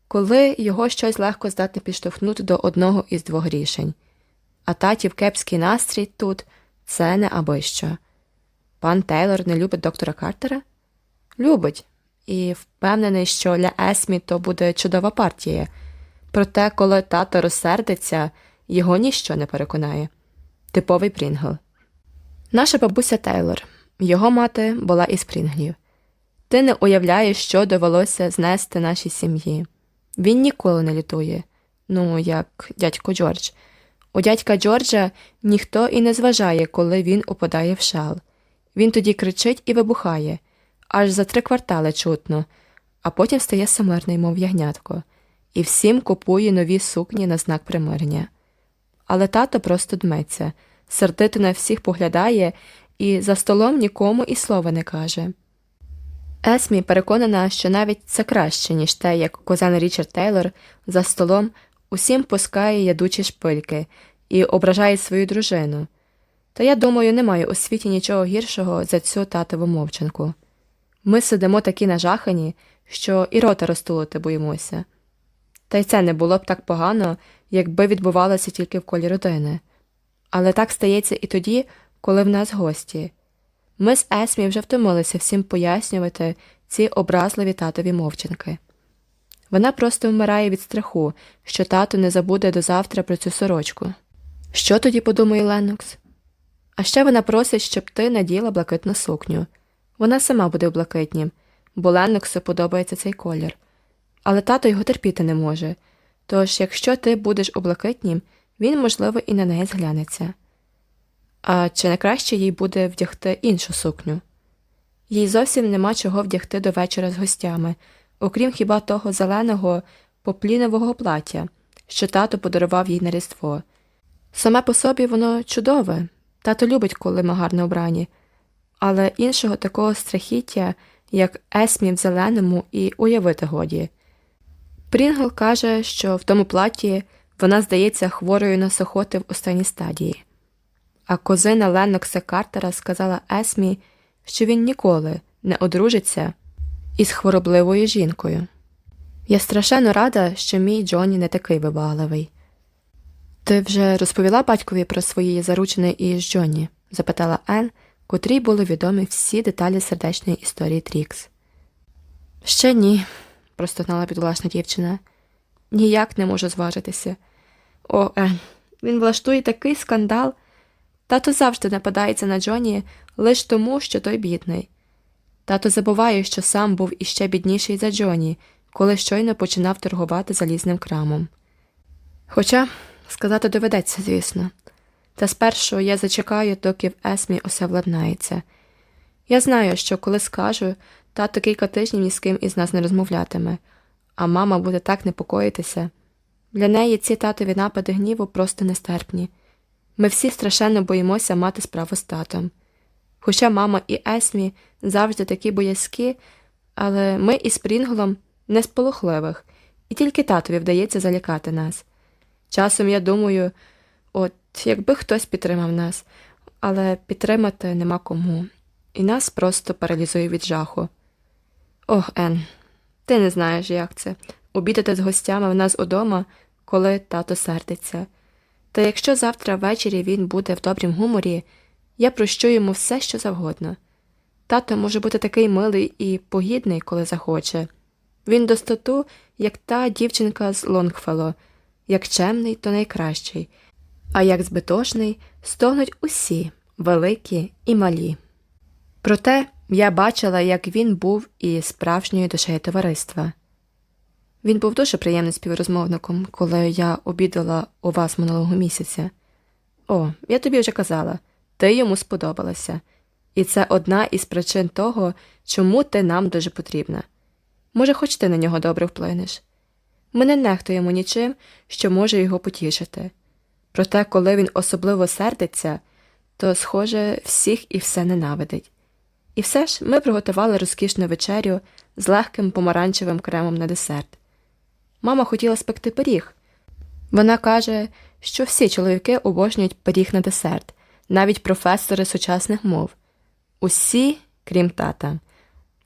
коли його щось легко здатне підштовхнути до одного із двох рішень. А татів кепський настрій тут це не аби що. Пан Тейлор не любить доктора Картера? Любить, і впевнений, що для Есмі то буде чудова партія. Проте, коли тато розсердиться, його ніщо не переконає. Типовий Прінгл. Наша бабуся Тейлор, його мати була із Прінглів. Ти не уявляєш, що довелося знести нашій сім'ї. Він ніколи не лютує, ну, як дядько Джордж. У дядька Джорджа ніхто і не зважає, коли він упадає в шал. Він тоді кричить і вибухає, аж за три квартали чутно, а потім стає самирний, мов ягнятко, і всім купує нові сукні на знак примирення. Але тато просто дметься, сердито на всіх поглядає і за столом нікому і слова не каже. Есмі переконана, що навіть це краще, ніж те, як козан Річард Тейлор за столом усім пускає ядучі шпильки і ображає свою дружину. Та я думаю, немає у світі нічого гіршого за цю татову мовчанку. Ми сидимо такі нажахані, що і рота розтулити боїмося. Та й це не було б так погано, якби відбувалося тільки в колі родини. Але так стається і тоді, коли в нас гості. Ми з Есмі вже втомилися всім пояснювати ці образливі татові мовчанки. Вона просто вмирає від страху, що тато не забуде до завтра про цю сорочку. Що тоді подумає Ленокс? А ще вона просить, щоб ти наділа блакитну сукню. Вона сама буде в блакитнім, бо Леноксу подобається цей колір. Але тато його терпіти не може. Тож, якщо ти будеш у блакитнім, він, можливо, і на неї зглянеться. А чи не краще їй буде вдягти іншу сукню? Їй зовсім нема чого вдягти до вечора з гостями, окрім хіба того зеленого поплінового плаття, що тато подарував їй на різдво. Саме по собі воно чудове, тато любить, коли ми гарно обрані, але іншого такого страхіття, як Есмі в зеленому, і уявити годі. Прінгл каже, що в тому платі вона здається хворою на сухоти в останній стадії. А козина Ленокса Картера сказала Есмі, що він ніколи не одружиться із хворобливою жінкою. Я страшенно рада, що мій Джонні не такий вибагливий. Ти вже розповіла батькові про свої заручини із Джонні? запитала Ен, котрій були відомі всі деталі сердечної історії Трікс. Ще ні, простогнала підвласна дівчина. Ніяк не можу зважитися. О, Ен, він влаштує такий скандал. Тато завжди нападається на Джоні лише тому, що той бідний. Тато забуває, що сам був іще бідніший за Джоні, коли щойно починав торгувати залізним крамом. Хоча сказати доведеться, звісно, та спершу я зачекаю, доки в Есмі усе владнається. Я знаю, що коли скажу, тато кілька тижнів ні з ким із нас не розмовлятиме, а мама буде так непокоїтися. Для неї ці татові напади гніву просто нестерпні. Ми всі страшенно боїмося мати справу з татом. Хоча мама і Есмі завжди такі боязкі, але ми із Прінглом не сполохливих, і тільки татові вдається залякати нас. Часом я думаю, от якби хтось підтримав нас, але підтримати нема кому, і нас просто паралізує від жаху. Ох, Ен, ти не знаєш, як це обідати з гостями в нас удома, коли тато сердиться. Та якщо завтра ввечері він буде в добрім гуморі, я прощу йому все, що завгодно. Тато може бути такий милий і погідний, коли захоче. Він достоту, як та дівчинка з Лонгфело, як чемний, то найкращий, а як збитошний, стогнуть усі, великі і малі. Проте я бачила, як він був і справжньою душею товариства. Він був дуже приємним співрозмовником, коли я обідала у вас минулого місяця. О, я тобі вже казала, ти йому сподобалася, і це одна із причин того, чому ти нам дуже потрібна. Може, хоч ти на нього добре вплинеш. Ми не нехтуємо нічим, що може його потішити. Проте, коли він особливо сердиться, то, схоже, всіх і все ненавидить. І все ж ми приготували розкішну вечерю з легким помаранчевим кремом на десерт. Мама хотіла спекти пиріг. Вона каже, що всі чоловіки обожнюють пиріг на десерт, навіть професори сучасних мов. Усі, крім тата.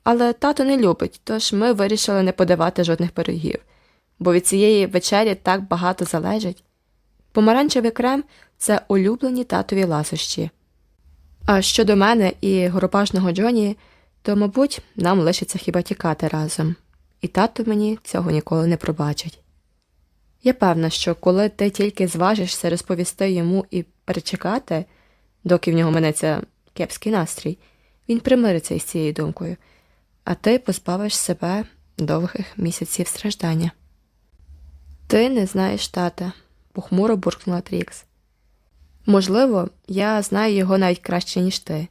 Але тато не любить, тож ми вирішили не подавати жодних пирогів, бо від цієї вечері так багато залежить. Помаранчевий крем це улюблені татові ласощі. А щодо мене і горопажного Джоні, то, мабуть, нам лишиться хіба тікати разом, і тато мені цього ніколи не пробачить. Я певна, що коли ти тільки зважишся розповісти йому і перечекати, доки в нього минеться кепський настрій, він примириться із цією думкою, а ти позбавиш себе довгих місяців страждання. Ти не знаєш тата, похмуро буркнула Трікс. Можливо, я знаю його навіть краще, ніж ти.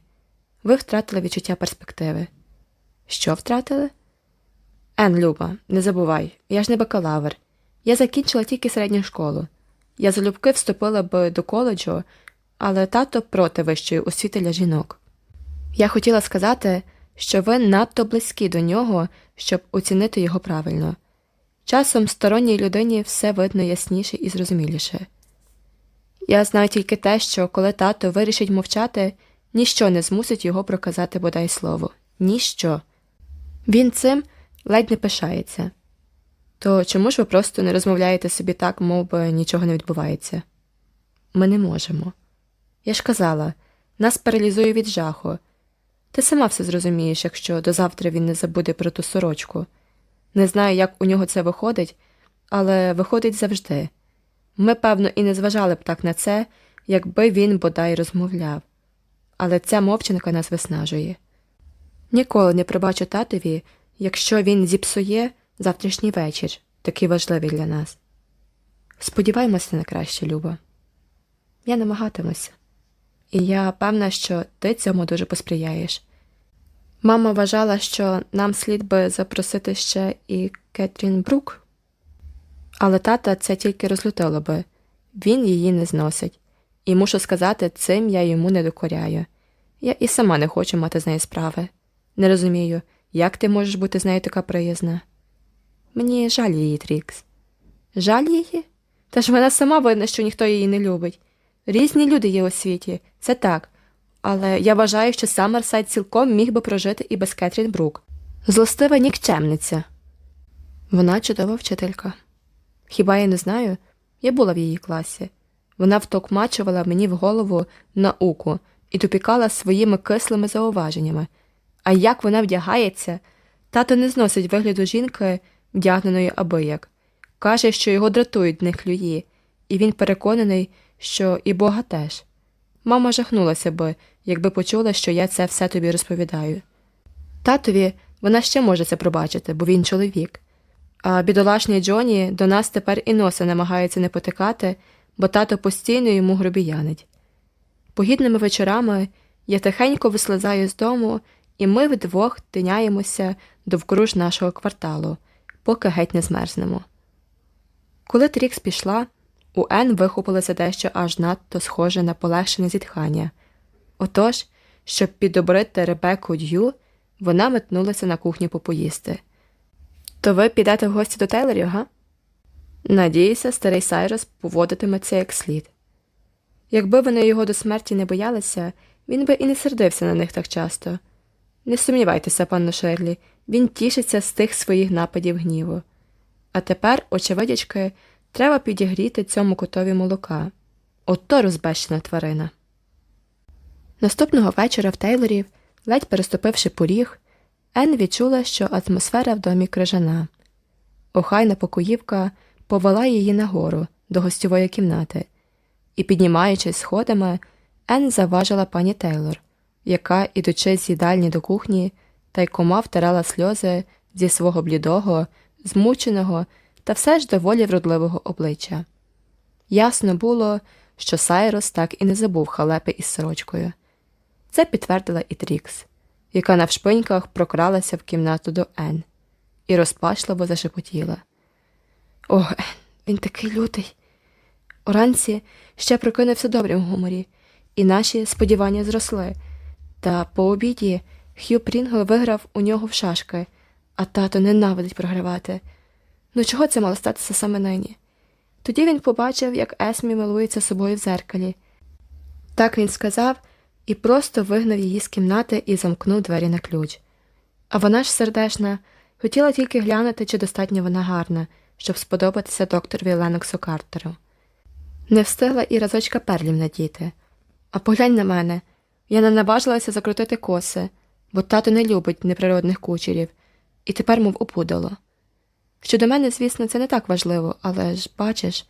Ви втратили відчуття перспективи. Що втратили? Ен, Люба, не забувай, я ж не бакалавр. Я закінчила тільки середню школу. Я залюбки вступила б до коледжу, але тато проти вищої освіти для жінок. Я хотіла сказати, що ви надто близькі до нього, щоб оцінити його правильно. Часом сторонній людині все видно ясніше і зрозуміліше. Я знаю тільки те, що коли тато вирішить мовчати, ніщо не змусить його проказати бодай слово. Ніщо. Він цим ледь не пишається. То чому ж ви просто не розмовляєте собі так, мов би нічого не відбувається? Ми не можемо. Я ж казала, нас паралізує від жаху. Ти сама все зрозумієш, якщо до завтра він не забуде про ту сорочку. Не знаю, як у нього це виходить, але виходить завжди. Ми, певно, і не зважали б так на це, якби він бодай розмовляв. Але ця мовчанка нас виснажує. Ніколи не пробачу татові, якщо він зіпсує завтрашній вечір, такий важливий для нас. Сподіваємося на краще, Люба. Я намагатимуся, і я певна, що ти цьому дуже посприяєш. Мама вважала, що нам слід би запросити ще і Кетрін Брук, але тата це тільки розлютило би він її не зносить, і мушу сказати, цим я йому не докоряю. Я і сама не хочу мати з нею справи. Не розумію, як ти можеш бути з нею така приязна. Мені жаль її, Трікс. Жаль її? Та ж вона сама видна, що ніхто її не любить. Різні люди є у світі, це так. Але я вважаю, що Саммерсайд цілком міг би прожити і без Кетрін Брук. Злостива нікчемниця. Вона чудова вчителька. Хіба я не знаю? Я була в її класі. Вона втокмачувала мені в голову науку і тупікала своїми кислими зауваженнями. А як вона вдягається, тато не зносить вигляду жінки, вдягненої абияк. Каже, що його дратують нехлюї, і він переконаний, що і Бога теж. Мама жахнулася би, якби почула, що я це все тобі розповідаю. Татові вона ще може це пробачити, бо він чоловік. А бідолашний Джоні до нас тепер і носа намагається не потикати, бо тато постійно йому гробіянить. Погідними вечорами я тихенько вислизаю з дому, і ми вдвох тиняємося довкруж нашого кварталу, поки геть не змерзнемо. Коли Трікс пішла, у Ен вихопилося дещо аж надто схоже на полегшене зітхання. Отож, щоб підобрити Ребеку Д'ю, вона метнулася на кухню попоїсти. То ви підете в гості до Тейлорів, га? Надіюся, старий Сайрос поводитиметься як слід. Якби вони його до смерті не боялися, він би і не сердився на них так часто. Не сумнівайтеся, панно Шерлі, він тішиться з тих своїх нападів гніву. А тепер, очевидячки, треба підігріти цьому котові молока. Ото розбещена тварина. Наступного вечора в Тейлорів, ледь переступивши поріг, Ен відчула, що атмосфера в домі крижана. Охайна покоївка повела її нагору до гостьової кімнати, і, піднімаючись сходами, Ен заважила пані Тейлор, яка, ідучи з їдальні до кухні, тайкома втирала сльози зі свого блідого, змученого та все ж доволі вродливого обличчя. Ясно було, що Сайрос так і не забув халепи із сорочкою. Це підтвердила і Трікс яка навшпиньках прокралася в кімнату до Ен, і розпачливо зашепотіла. Ох, він такий лютий. Уранці ще прокинувся добрим гуморі, і наші сподівання зросли. Та по обіді Хью Прінгл виграв у нього в шашки, а тато ненавидить програвати. Ну чого це мало статися саме нині? Тоді він побачив, як Есмі милується собою в зеркалі. Так він сказав і просто вигнав її з кімнати і замкнув двері на ключ. А вона ж сердешна, хотіла тільки глянути, чи достатньо вона гарна, щоб сподобатися докторові Леноксу Картеру. Не встигла і разочка перлів надіти. А поглянь на мене, я не наважилася закрутити коси, бо тато не любить неприродних кучерів, і тепер, мов опудало. Щодо мене, звісно, це не так важливо, але ж, бачиш,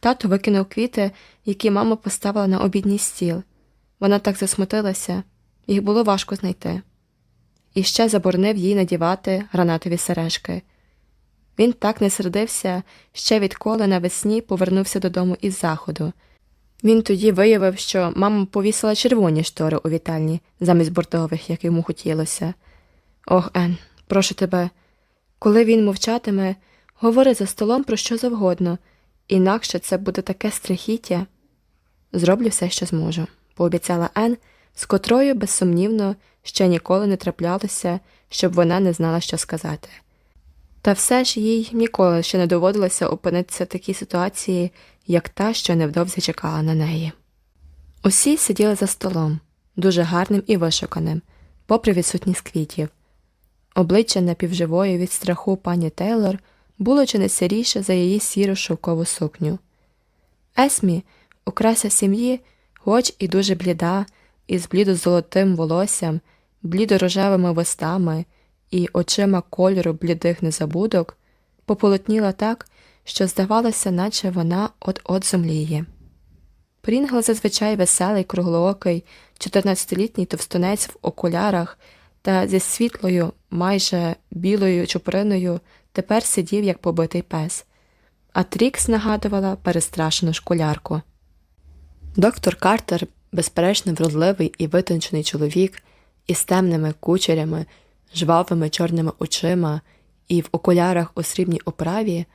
тато викинув квіти, які мама поставила на обідній стіл. Вона так засмутилася, їх було важко знайти. І ще заборонив їй надівати гранатові сережки. Він так не сердився, ще відколи навесні повернувся додому із заходу. Він тоді виявив, що мама повісила червоні штори у вітальні замість бордових, як йому хотілося. Ох, Ен, прошу тебе, коли він мовчатиме, говори за столом про що завгодно, інакше це буде таке страхіття. Зроблю все, що зможу, пообіцяла Ен, з котрою, безсумнівно, ще ніколи не траплялося, щоб вона не знала, що сказати. Та все ж їй ніколи ще не доводилося опинитися в такій ситуації, як та, що невдовзі чекала на неї. Усі сиділи за столом, дуже гарним і вишуканим, попри відсутність квітів. Обличчя напівживої від страху пані Тейлор було чи не сиріше за її сіру шовкову сукню. Есмі, окрася сім'ї, хоч і дуже бліда, із блідо-золотим волоссям, блідо-рожевими вустами і очима кольору блідих незабудок, пополотніла так, що здавалося, наче вона от-от зумліє. Прінгл зазвичай веселий, круглоокий, 14-літній товстунець в окулярах та зі світлою, майже білою чуприною тепер сидів, як побитий пес, а Трікс нагадувала перестрашену школярку. Доктор Картер, безперечно вродливий і витончений чоловік, із темними кучерями, жвавими чорними очима і в окулярах у срібній оправі,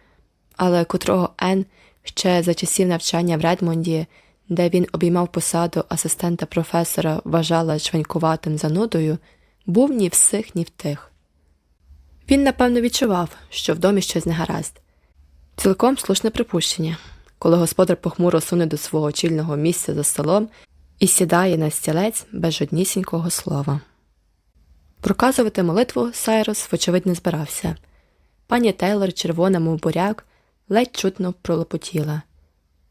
але котрого Ен ще за часів навчання в Редмонді, де він обіймав посаду асистента професора, вважала чванькуватим занудою, був ні в сих, ні в тих. Він, напевно, відчував, що в домі щось негаразд. Цілком слушне припущення, коли господар похмуро суне до свого чільного місця за столом і сідає на стілець без жоднісінького слова. Проказувати молитву Сайрос, вочевидь, не збирався. Пані Тейлор, червона, мов буряк, ледь чутно пролопотіла.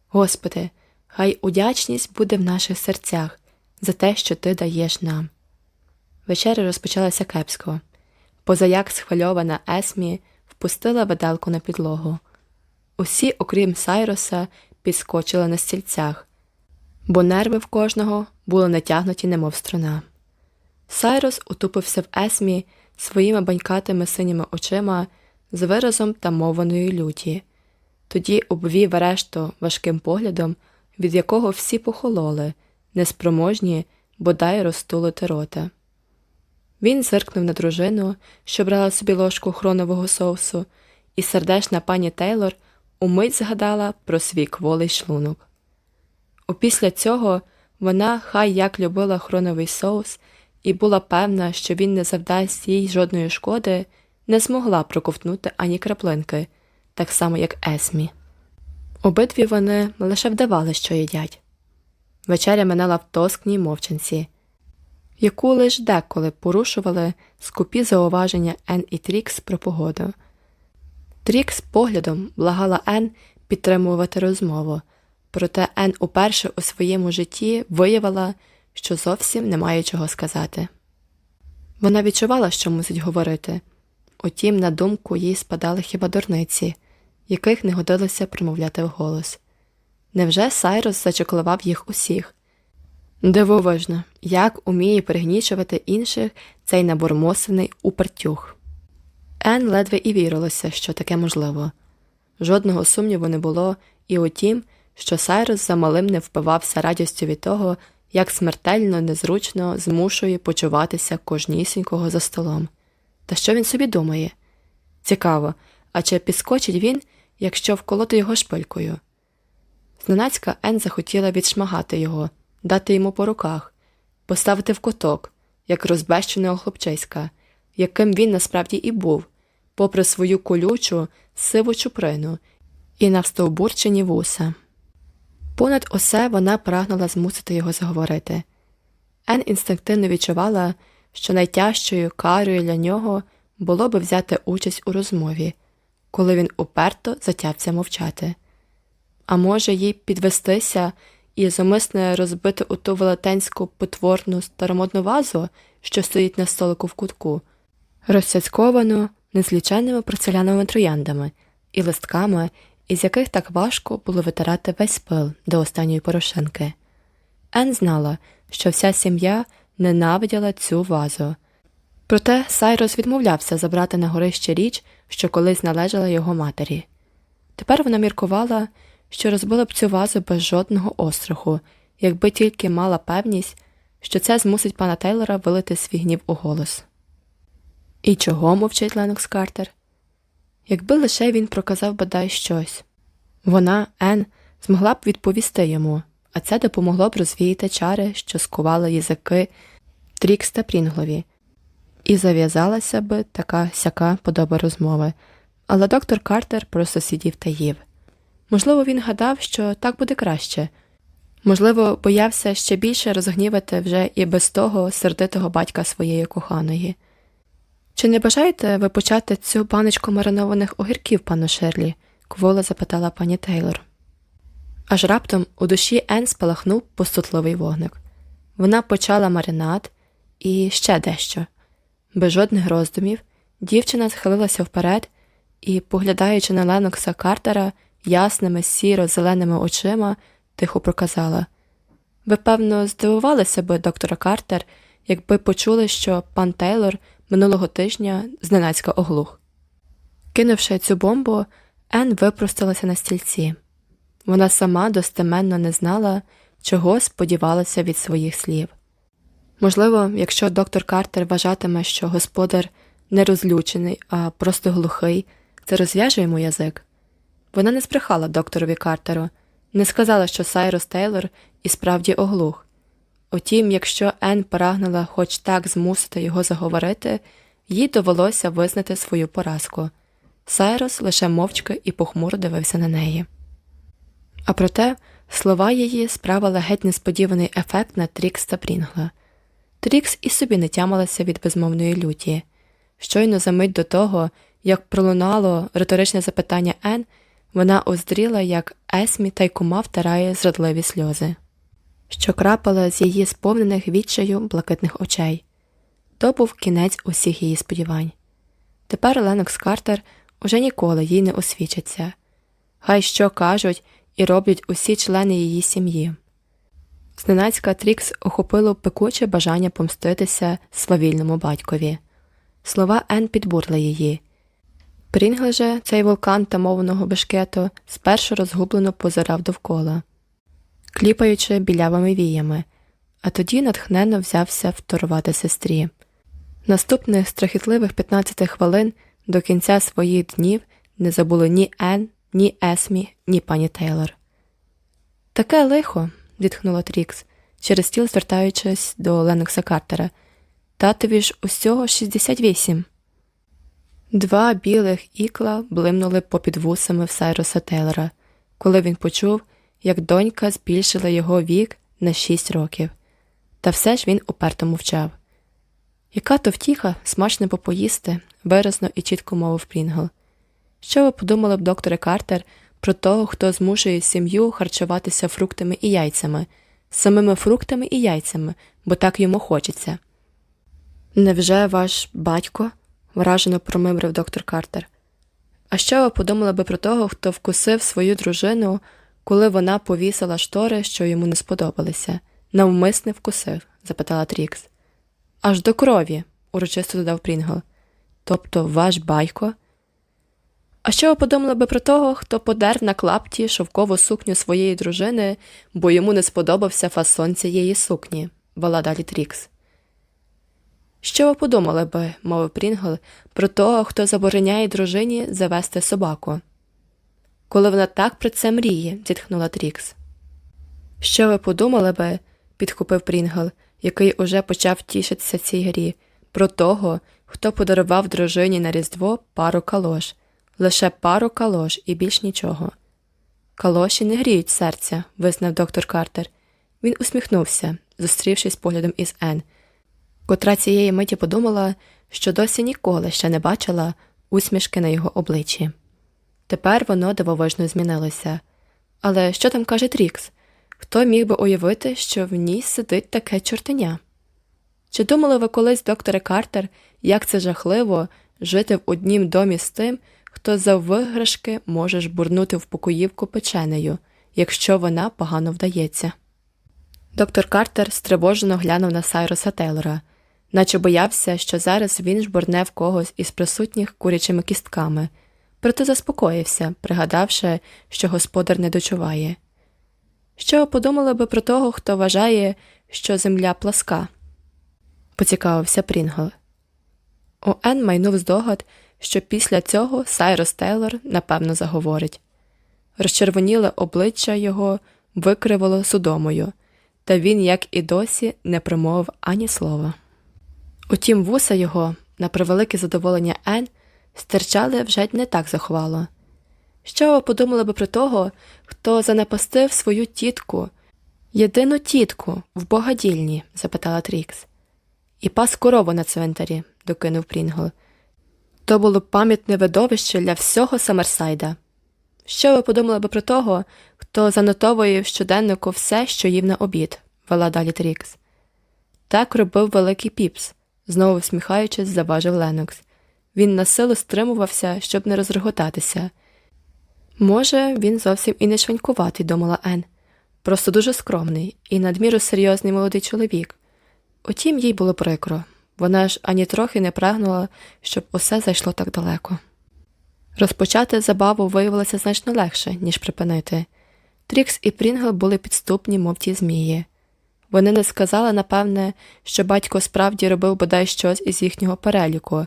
Господи, хай удячність буде в наших серцях за те, що ти даєш нам. Вечеря розпочалася кепсько. Позаяк схвильована Есмі впустила виделку на підлогу. Усі, окрім Сайроса, підскочили на стільцях, бо нерви в кожного були натягнуті, немов струна. Сайрос утупився в Есмі своїми банькатими синіми очима з виразом та мованої люті, тоді обвів решту важким поглядом, від якого всі похололи, неспроможні бодай розтулити рота. Він зиркнув на дружину, що брала собі ложку хронового соусу, і сердешна пані Тейлор умить згадала про свій кволий шлунок. Опісля цього вона хай як любила хроновий соус і була певна, що він не завдасть їй жодної шкоди, не змогла проковтнути ані краплинки, так само, як Есмі. Обидві вони лише вдавали, що їдять. Вечеря минала в тоскній мовчанці яку лиш деколи порушували скупі зауваження Ен і Трікс про погоду. Трікс поглядом благала Ен підтримувати розмову, проте Ен уперше у своєму житті виявила, що зовсім не має чого сказати. Вона відчувала, що мусить говорити, утім, на думку їй спадали хіба дурниці, яких не годилося промовляти вголос. Невже Сайрос зачеклував їх усіх? Дивовижно, як уміє пригнічувати інших цей набормосений упертюх. Ен ледве і вірилося, що таке можливо. Жодного сумніву не було і у тім, що Сайрус замалим не впивався радістю від того, як смертельно незручно змушує почуватися кожнісінького за столом. Та що він собі думає? Цікаво, а чи підскочить він, якщо вколоти його шпилькою. Зненацька Ен захотіла відшмагати його, дати йому по руках, поставити в куток, як розбещеного хлопчиська, яким він насправді і був, попри свою колючу, сиву чуприну і навстовбурчені вуса. Понад усе вона прагнула змусити його заговорити. Ен інстинктивно відчувала, що найтяжчою карою для нього було би взяти участь у розмові, коли він уперто затявся мовчати. А може, їй підвестися і зумисне розбити у ту велетенську потворну старомодну вазу, що стоїть на столику в кутку, розцяцьковану незліченними порцеляновими трояндами і листками, із яких так важко було витирати весь пил до останньої порошенки. Ен знала, що вся сім'я ненавиділа цю вазу. Проте Сайрос відмовлявся забрати на горище річ, що колись належала його матері. Тепер вона міркувала, що розбила б цю вазу без жодного остраху, якби тільки мала певність, що це змусить пана Тейлора вилити свій гнів у голос. І чого мовчить Ленокс Картер? Якби лише він проказав бодай щось. Вона, Ен, змогла б відповісти йому, а це допомогло б розвіяти чари, що скували язики Трікс та Прінглові, і зав'язалася б така сяка подоба розмови, але доктор Картер просто сидів та їв. Можливо, він гадав, що так буде краще, можливо, боявся ще більше розгнівати вже і без того сердитого батька своєї коханої. Чи не бажаєте ви почати цю баночку маринованих огірків, пану Шерлі? кволо запитала пані Тейлор. Аж раптом у душі Ен спалахнув пустотливий вогник. Вона почала маринад і ще дещо. Без жодних роздумів дівчина схилилася вперед і, поглядаючи на Ленокса Картера ясними сіро-зеленими очима, тихо проказала Ви, певно, здивувалися би, доктора Картер, якби почули, що пан Тейлор минулого тижня зненацька оглух. Кинувши цю бомбу, Ен випростилася на стільці. Вона сама достеменно не знала, чого сподівалася від своїх слів. Можливо, якщо доктор Картер вважатиме, що господар не розлючений, а просто глухий, це розв'яже йому язик. Вона не збрехала докторові Картеру, не сказала, що Сайрос Тейлор і справді оглух. Утім, якщо Ен прагнула хоч так змусити його заговорити, їй довелося визнати свою поразку. Сайрос лише мовчки і похмуро дивився на неї. А проте слова її справили геть несподіваний ефект на Трікс та Прінгла. Трікс і собі не тямилася від безмовної люті. Щойно за мить до того, як пролунало риторичне запитання Ен, вона уздріла, як Есмі тайкома втирає зрадливі сльози, що крапала з її сповнених відчаю блакитних очей. То був кінець усіх її сподівань. Тепер Ленокс Картер уже ніколи їй не освічиться. Хай що кажуть і роблять усі члени її сім'ї. Зненацька Трікс охопило пекуче бажання помститися свавільному батькові. Слова Ен підбурли її. Прінгли же цей вулкан тамованого бешкету спершу розгублено позирав довкола, кліпаючи білявими віями, а тоді натхненно взявся вторувати сестрі. Наступних страхітливих 15 хвилин до кінця своїх днів не забули ні Ен, ні Есмі, ні пані Тейлор. Таке лихо, зітхнула Трікс, через стіл звертаючись до Ленокса Картера. Татові ж усього 68. Два білих ікла блимнули попід вусами в Сайроса Тейлора, коли він почув, як донька збільшила його вік на шість років. Та все ж він уперто мовчав. Яка то втіха смачно попоїсти, виразно і чітко мовив Прінгл. Що ви подумали б, докторе Картер, про того, хто змушує сім'ю харчуватися фруктами і яйцями, самими фруктами і яйцями, бо так йому хочеться? Невже ваш батько? вражено промимрив доктор Картер. А що ви подумали би про того, хто вкусив свою дружину, коли вона повісила штори, що йому не сподобалися? Навмисне вкусив? запитала Трікс. Аж до крові, урочисто додав Прінгл. Тобто ваш батько? А що ви подумали би про того, хто подер на клапті шовкову сукню своєї дружини, бо йому не сподобався фасон цієї сукні, вела далі Трікс. Що ви подумали би, мовив Прінгл, про того, хто забороняє дружині завести собаку? Коли вона так про це мріє, зітхнула Трікс. Що ви подумали би, підхопив Прінгл, який уже почав тішитися цій грі, про того, хто подарував дружині на Різдво пару калош, лише пару калош і більш нічого. Калоші не гріють серця, визнав доктор Картер. Він усміхнувся, зустрівшись поглядом із Ен, котра цієї миті подумала, що досі ніколи ще не бачила усмішки на його обличчі. Тепер воно дивовижно змінилося. Але що там каже Трікс? Хто міг би уявити, що в ній сидить таке чортеня? Чи думали ви колись, докторе Картер, як це жахливо жити в однім домі з тим, хто за виграшки може жбурнути в покоївку печенею, якщо вона погано вдається? Доктор Картер стривожено глянув на Сайроса Тейлора, наче боявся, що зараз він жбурне в когось із присутніх курячими кістками, проте заспокоївся, пригадавши, що господар не дочуває. Що подумали би про того, хто вважає, що земля пласка? поцікавився Прінгл. У Ен майнув здогад, що після цього Сайрос Тейлор напевно заговорить. Розчервоніле обличчя його викривало судомою, та він, як і досі, не промовив ані слова. Утім, вуса його, на превелике задоволення Ен, стирчали вже не так заховало. Що ви подумали би про того, хто занапастив свою тітку, єдину тітку в богадільні? запитала Трікс. І пас корову на цвинтарі, докинув Прінгл. То було пам'ятне видовище для всього Самерсайда. Що ви подумали би про того, хто занотовує в щоденнику все, що їв на обід, вела далі Трікс. Так робив великий піпс, знову всміхаючись, заважив Ленокс. Він на силу стримувався, щоб не розреготатися. Може, він зовсім і не шванькуватий, думала Ен, просто дуже скромний і надміру серйозний молодий чоловік. Утім, їй було прикро вона ж ані трохи не прагнула, щоб усе зайшло так далеко. Розпочати забаву виявилося значно легше, ніж припинити. Трікс і Прінгл були підступні, мов ті змії. Вони не сказали, напевне, що батько справді робив бодай щось із їхнього переліку.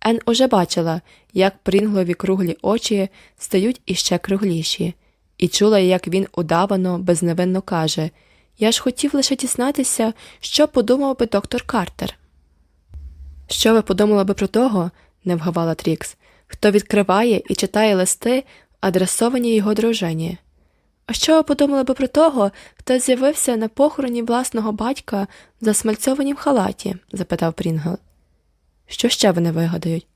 Ен уже бачила, як Прінглові круглі очі стають іще кругліші, і чула, як він удавано, безневинно каже Я ж хотів лише дізнатися, що подумав би доктор Картер. Що ви подумали би про того, не вгавала Трікс, хто відкриває і читає листи, адресовані його дружині. А що ви подумали би про того, хто з'явився на похороні власного батька в засмальцьованім халаті? запитав Прінгл. Що ще вони вигадають?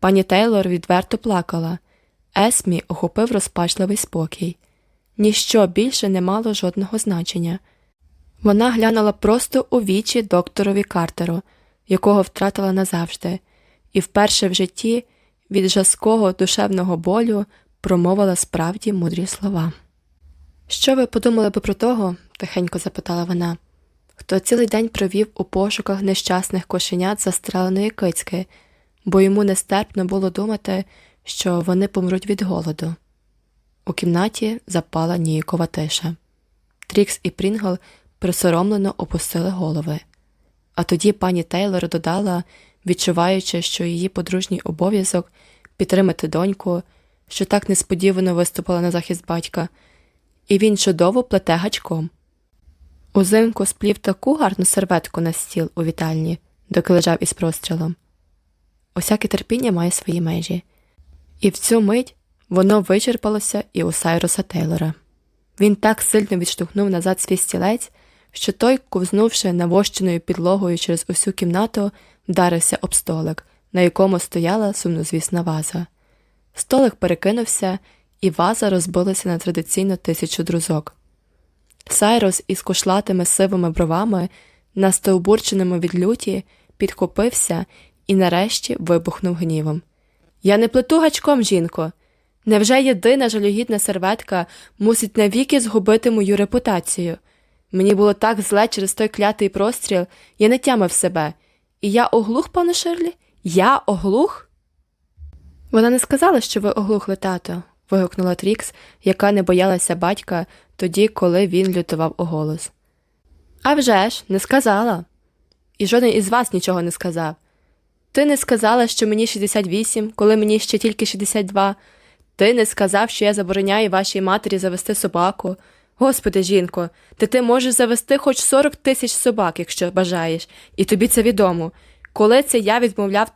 Пані Тейлор відверто плакала. Есмі охопив розпачливий спокій. Ніщо більше не мало жодного значення. Вона глянула просто у вічі докторові Картеру, якого втратила назавжди, і вперше в житті від жаского душевного болю промовила справді мудрі слова. Що ви подумали би про того? тихенько запитала вона, хто цілий день провів у пошуках нещасних кошенят застреленої кицьки, бо йому нестерпно було думати, що вони помруть від голоду. У кімнаті запала ніякова тиша. Трікс і Прінгл присоромлено опустили голови. А тоді пані Тейлор додала, відчуваючи, що її подружній обов'язок підтримати доньку, що так несподівано виступила на захист батька, і він чудово плете гачком. Узимку сплів таку гарну серветку на стіл у вітальні, доки лежав із прострілом. Усяке терпіння має свої межі, і в цю мить воно вичерпалося і у Сайруса Тейлора. Він так сильно відштовхнув назад свій стілець, що той, ковзнувши навощеною підлогою через усю кімнату, вдарився об столик, на якому стояла сумнозвісна ваза. Столик перекинувся, і ваза розбилася на традиційно тисячу друзок. Сайрос із кошлатими сивими бровами, настовбурченими від люті, підхопився і нарешті вибухнув гнівом. Я не плету гачком, жінко. Невже єдина жалюгідна серветка мусить навіки згубити мою репутацію? Мені було так зле через той клятий простріл, я не тямив себе. І я оглух, пане Ширлі? Я оглух? Вона не сказала, що ви оглухли, тато, вигукнула Трікс, яка не боялася батька тоді, коли він лютував у голос. «А вже ж, не сказала. І жоден із вас нічого не сказав. Ти не сказала, що мені 68, коли мені ще тільки 62. Ти не сказав, що я забороняю вашій матері завести собаку. Господи, жінко, та ти можеш завести хоч 40 тисяч собак, якщо бажаєш, і тобі це відомо. Коли це я відмовляв тобі